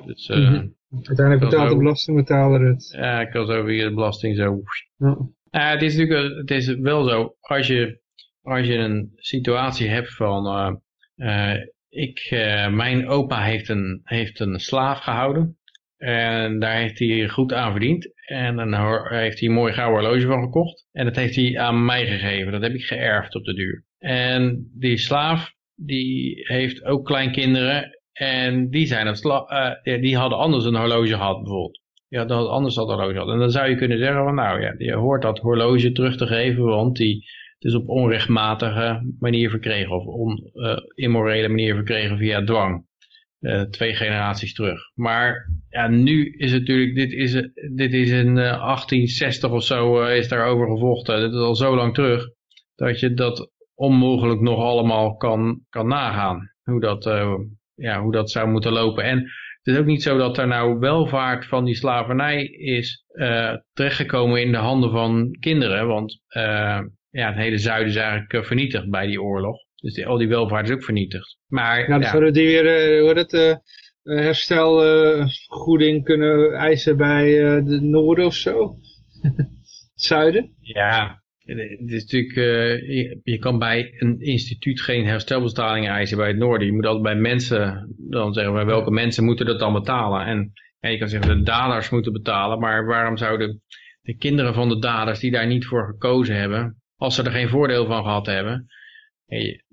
Dus, uh, mm -hmm. Uiteindelijk betaalt de belastingbetaler het. Ja, ik kan zo via de belasting zo. Ja. Uh, het is natuurlijk het is wel zo, als je als je een situatie hebt van, uh, uh, ik, uh, mijn opa heeft een, heeft een slaaf gehouden. En daar heeft hij goed aan verdiend. En dan heeft hij een mooi gouden horloge van gekocht. En dat heeft hij aan mij gegeven. Dat heb ik geërfd op de duur. En die slaaf, die heeft ook kleinkinderen. En die, zijn het die hadden anders een horloge gehad bijvoorbeeld. Ja, dat anders had horloge gehad. En dan zou je kunnen zeggen van nou ja, je hoort dat horloge terug te geven. Want die dus op onrechtmatige manier verkregen of on, uh, immorele manier verkregen via dwang. Uh, twee generaties terug. Maar ja, nu is het natuurlijk, dit is, dit is in uh, 1860 of zo is daarover gevochten. Dit is al zo lang terug, dat je dat onmogelijk nog allemaal kan, kan nagaan. Hoe dat, ja, hoe dat zou moeten lopen. En het is ook niet zo dat er nou welvaart van die slavernij is terechtgekomen in de handen van kinderen. Want ja, het hele zuiden is eigenlijk uh, vernietigd bij die oorlog. Dus die, al die welvaart is ook vernietigd. Maar, ja, dan zouden die weer, hoe het, herstelvergoeding kunnen eisen bij de noorden of zo? het zuiden? Ja, het is natuurlijk, je, je, kan bij een instituut geen herstelbetalingen eisen bij het noorden. Je moet altijd bij mensen, dan zeggen we welke mensen moeten dat dan betalen. En je kan zeggen de daders moeten betalen, maar waarom zouden de kinderen van de daders die daar niet voor gekozen hebben, als ze er geen voordeel van gehad hebben. Je,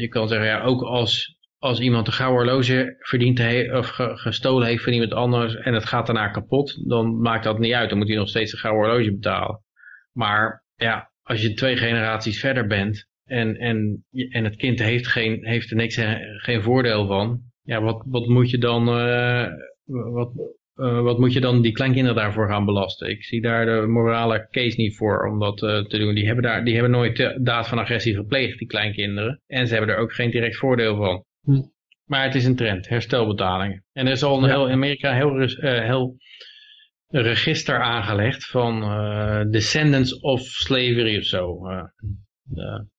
je, kan zeggen, ja, ook als, als iemand een gouden horloge verdiend heeft of gestolen heeft van iemand anders en het gaat daarna kapot, dan maakt dat niet uit. Dan moet hij nog steeds een gouden horloge betalen. Maar ja, als je twee generaties verder bent en, en, en het kind heeft, geen, heeft er niks, geen voordeel van, ja, wat, wat moet je dan, uh, wat, uh, wat moet je dan die kleinkinderen daarvoor gaan belasten? Ik zie daar de morale case niet voor om dat uh, te doen. Die hebben, daar, die hebben nooit daad van agressie gepleegd, die kleinkinderen. En ze hebben er ook geen direct voordeel van. Hm. Maar het is een trend, herstelbetalingen. En er is al een heel, in Amerika heel, uh, heel register aangelegd van descendants of slavery of zo.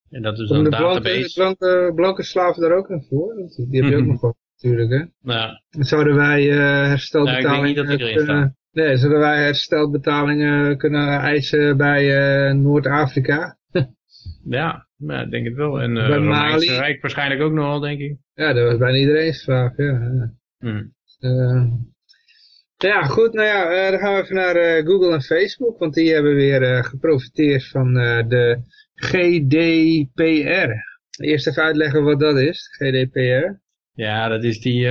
en dat is een de database. Blanke, blanke, blanke slaven daar ook in voor? Die heb je ook nog wel natuurlijk. Hè? Ja. Zouden wij uh, herstelbetalingen ja, kunnen, nee, zouden wij herstelbetalingen kunnen eisen bij uh, Noord-Afrika? ja, ja, ik denk het wel. En uh, Romeinse Rijk waarschijnlijk ook nogal, denk ik. Ja, dat was bijna iedereen's vraag, ja. Uh, Ja, goed. Nou ja, eh, dan gaan we even naar eh, Google en Facebook. Want die hebben weer eh, geprofiteerd van de GDPR. Eerst even uitleggen wat dat is, GDPR. Ja, dat is die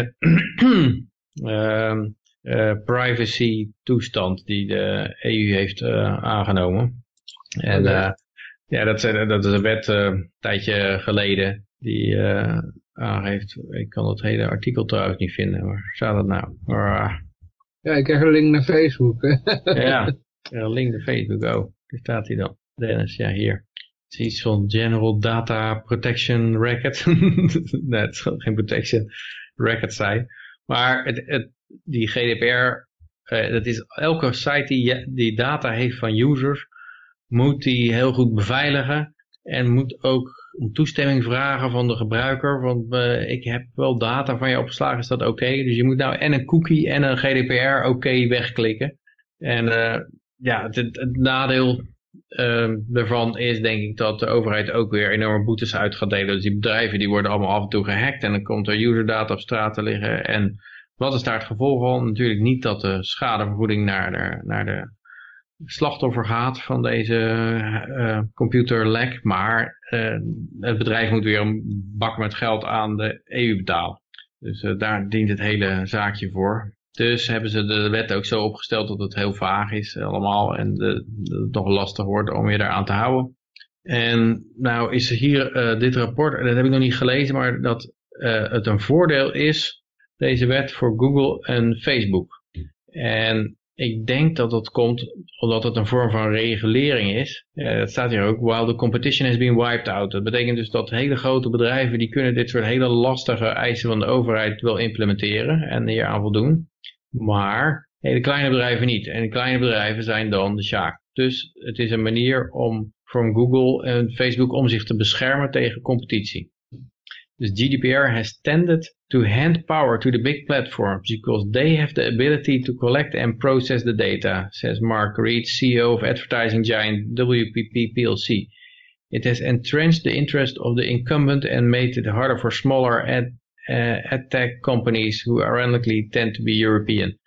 eh, privacy toestand die de EU heeft aangenomen. En ja, dat, dat is een wet een tijdje geleden die aangeeft, ik kan het hele artikel trouwens niet vinden, waar staat dat nou? Ja, ik krijg een link naar Facebook. ja, ja, link naar Facebook, oh, daar staat hij dan. Dennis, ja, hier. Het is iets van General Data Protection Record. nee, het zal geen protection record zijn. Maar het, het, die GDPR, eh, dat is elke site die, die data heeft van users, moet die heel goed beveiligen. En moet ook om toestemming vragen van de gebruiker. Want eh, ik heb wel data van je opgeslagen, is dat oké? Dus je moet nou en een cookie en een GDPR oké wegklikken. En eh, ja, het, nadeel ehm, daarvan is denk ik dat de overheid ook weer enorme boetes uit gaat delen. Dus die bedrijven die worden allemaal af en toe gehackt en dan komt er userdata op straat te liggen. En wat is daar het gevolg van? Natuurlijk niet dat de schadevergoeding naar de, naar de slachtoffer gaat van deze eh computerlek, maar het bedrijf moet weer een bak met geld aan de EU betalen. Dus eh, daar dient het hele zaakje voor. Dus hebben ze de wet ook zo opgesteld dat het heel vaag is allemaal en dat het nog lastig wordt om je daaraan te houden. En nou is er hier eh, dit rapport, dat heb ik nog niet gelezen, maar dat eh, het een voordeel is, deze wet voor Google en Facebook. En ik denk dat dat komt omdat het een vorm van regulering is. Eh, dat staat hier ook, while the competition has been wiped out. Dat betekent dus dat hele grote bedrijven, die kunnen dit soort hele lastige eisen van de overheid wel implementeren en hier aan voldoen. Maar hele kleine bedrijven niet. En de kleine bedrijven zijn dan de sjaak. Dus het is een manier om van Google en Facebook om zich te beschermen tegen competitie. Dus GDPR has tended to hand power to the big platforms because they have the ability to collect and process the data, says Mark Reed, CEO of advertising giant WPP PLC. It has entrenched the interest of the incumbent and made it harder for smaller ad, uh, ad tech companies who ironically tend to be European.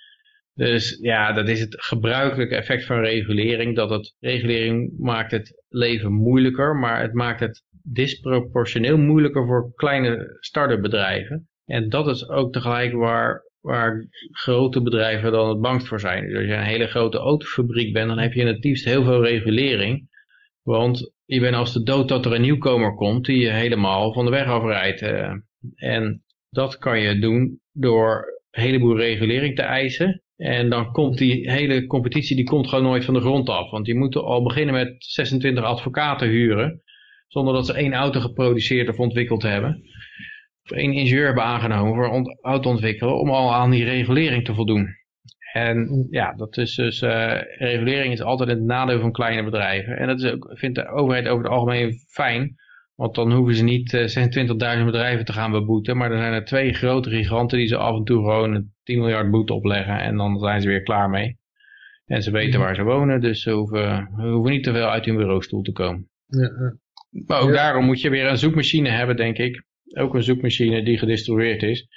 Dus ja, dat is het gebruikelijke effect van regulering. Dat het regulering maakt het leven moeilijker, maar het maakt het disproportioneel moeilijker voor kleine start-up bedrijven. En dat is ook tegelijk waar, waar grote bedrijven dan het bangst voor zijn. Dus als je een hele grote autofabriek bent, dan heb je in het liefst heel veel regulering. Want je bent als de dood dat er een nieuwkomer komt die je helemaal van de weg afrijdt. eh. En dat kan je doen door een heleboel regulering te eisen. En dan komt die hele competitie die komt gewoon nooit van de grond af. Want die moeten al beginnen met 26 advocaten huren. Zonder dat ze één auto geproduceerd of ontwikkeld hebben. Of één ingenieur hebben aangenomen voor auto ontwikkelen. Om al aan die regulering te voldoen. En ja, dat is dus, eh, regulering is altijd het nadeel van kleine bedrijven. En dat is ook, vindt de overheid over het algemeen fijn. Want dan hoeven ze niet eh, 26.000 bedrijven te gaan beboeten. Maar er zijn er twee grote giganten die ze af en toe gewoon 10 miljard boete opleggen. En dan zijn ze weer klaar mee. En ze weten waar ze wonen. Dus ze hoeven, hoeven niet te veel uit hun bureaustoel te komen. Ja. Maar ook Ja. daarom moet je weer een zoekmachine hebben, denk ik. Ook een zoekmachine die gedistribueerd is.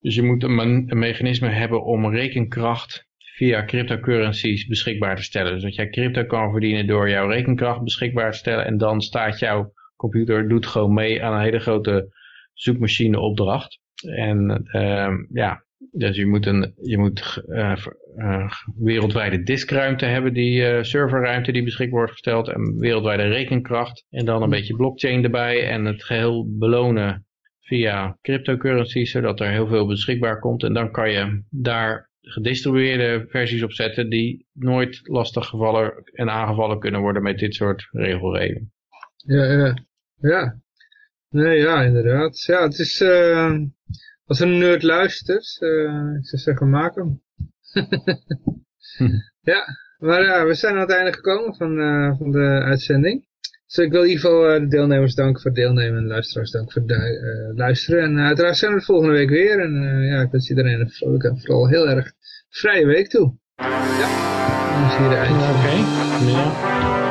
Dus je moet een mechanisme hebben om rekenkracht via cryptocurrencies beschikbaar te stellen. Dus dat jij crypto kan verdienen door jouw rekenkracht beschikbaar te stellen. En dan staat jouw computer, doet gewoon mee aan een hele grote zoekmachine opdracht. En ehm, ja, dus je moet een je moet, eh, eh, wereldwijde diskruimte hebben, die eh, serverruimte die beschikbaar wordt gesteld. En wereldwijde rekenkracht. En dan een beetje blockchain erbij. En het geheel belonen via cryptocurrencies, zodat er heel veel beschikbaar komt. En dan kan je daar gedistribueerde versies op zetten die nooit lastig gevallen en aangevallen kunnen worden met dit soort regelgeving. Ja, ja. Ja. Nee, ja, inderdaad. Ja, het is, als een nerd luistert, eh, ik zou zeggen, maak hem. ja, maar ja, we zijn aan het einde gekomen van, eh, van de uitzending. Dus ik wil in ieder geval eh, de deelnemers danken voor het deelnemen en de luisteraars danken voor het eh, luisteren. En uiteraard zijn we er volgende week weer. En ja, ik wens iedereen een vrolijke en vooral heel erg vrije week toe. Ja, dan zie je de eindje. Oké, ja.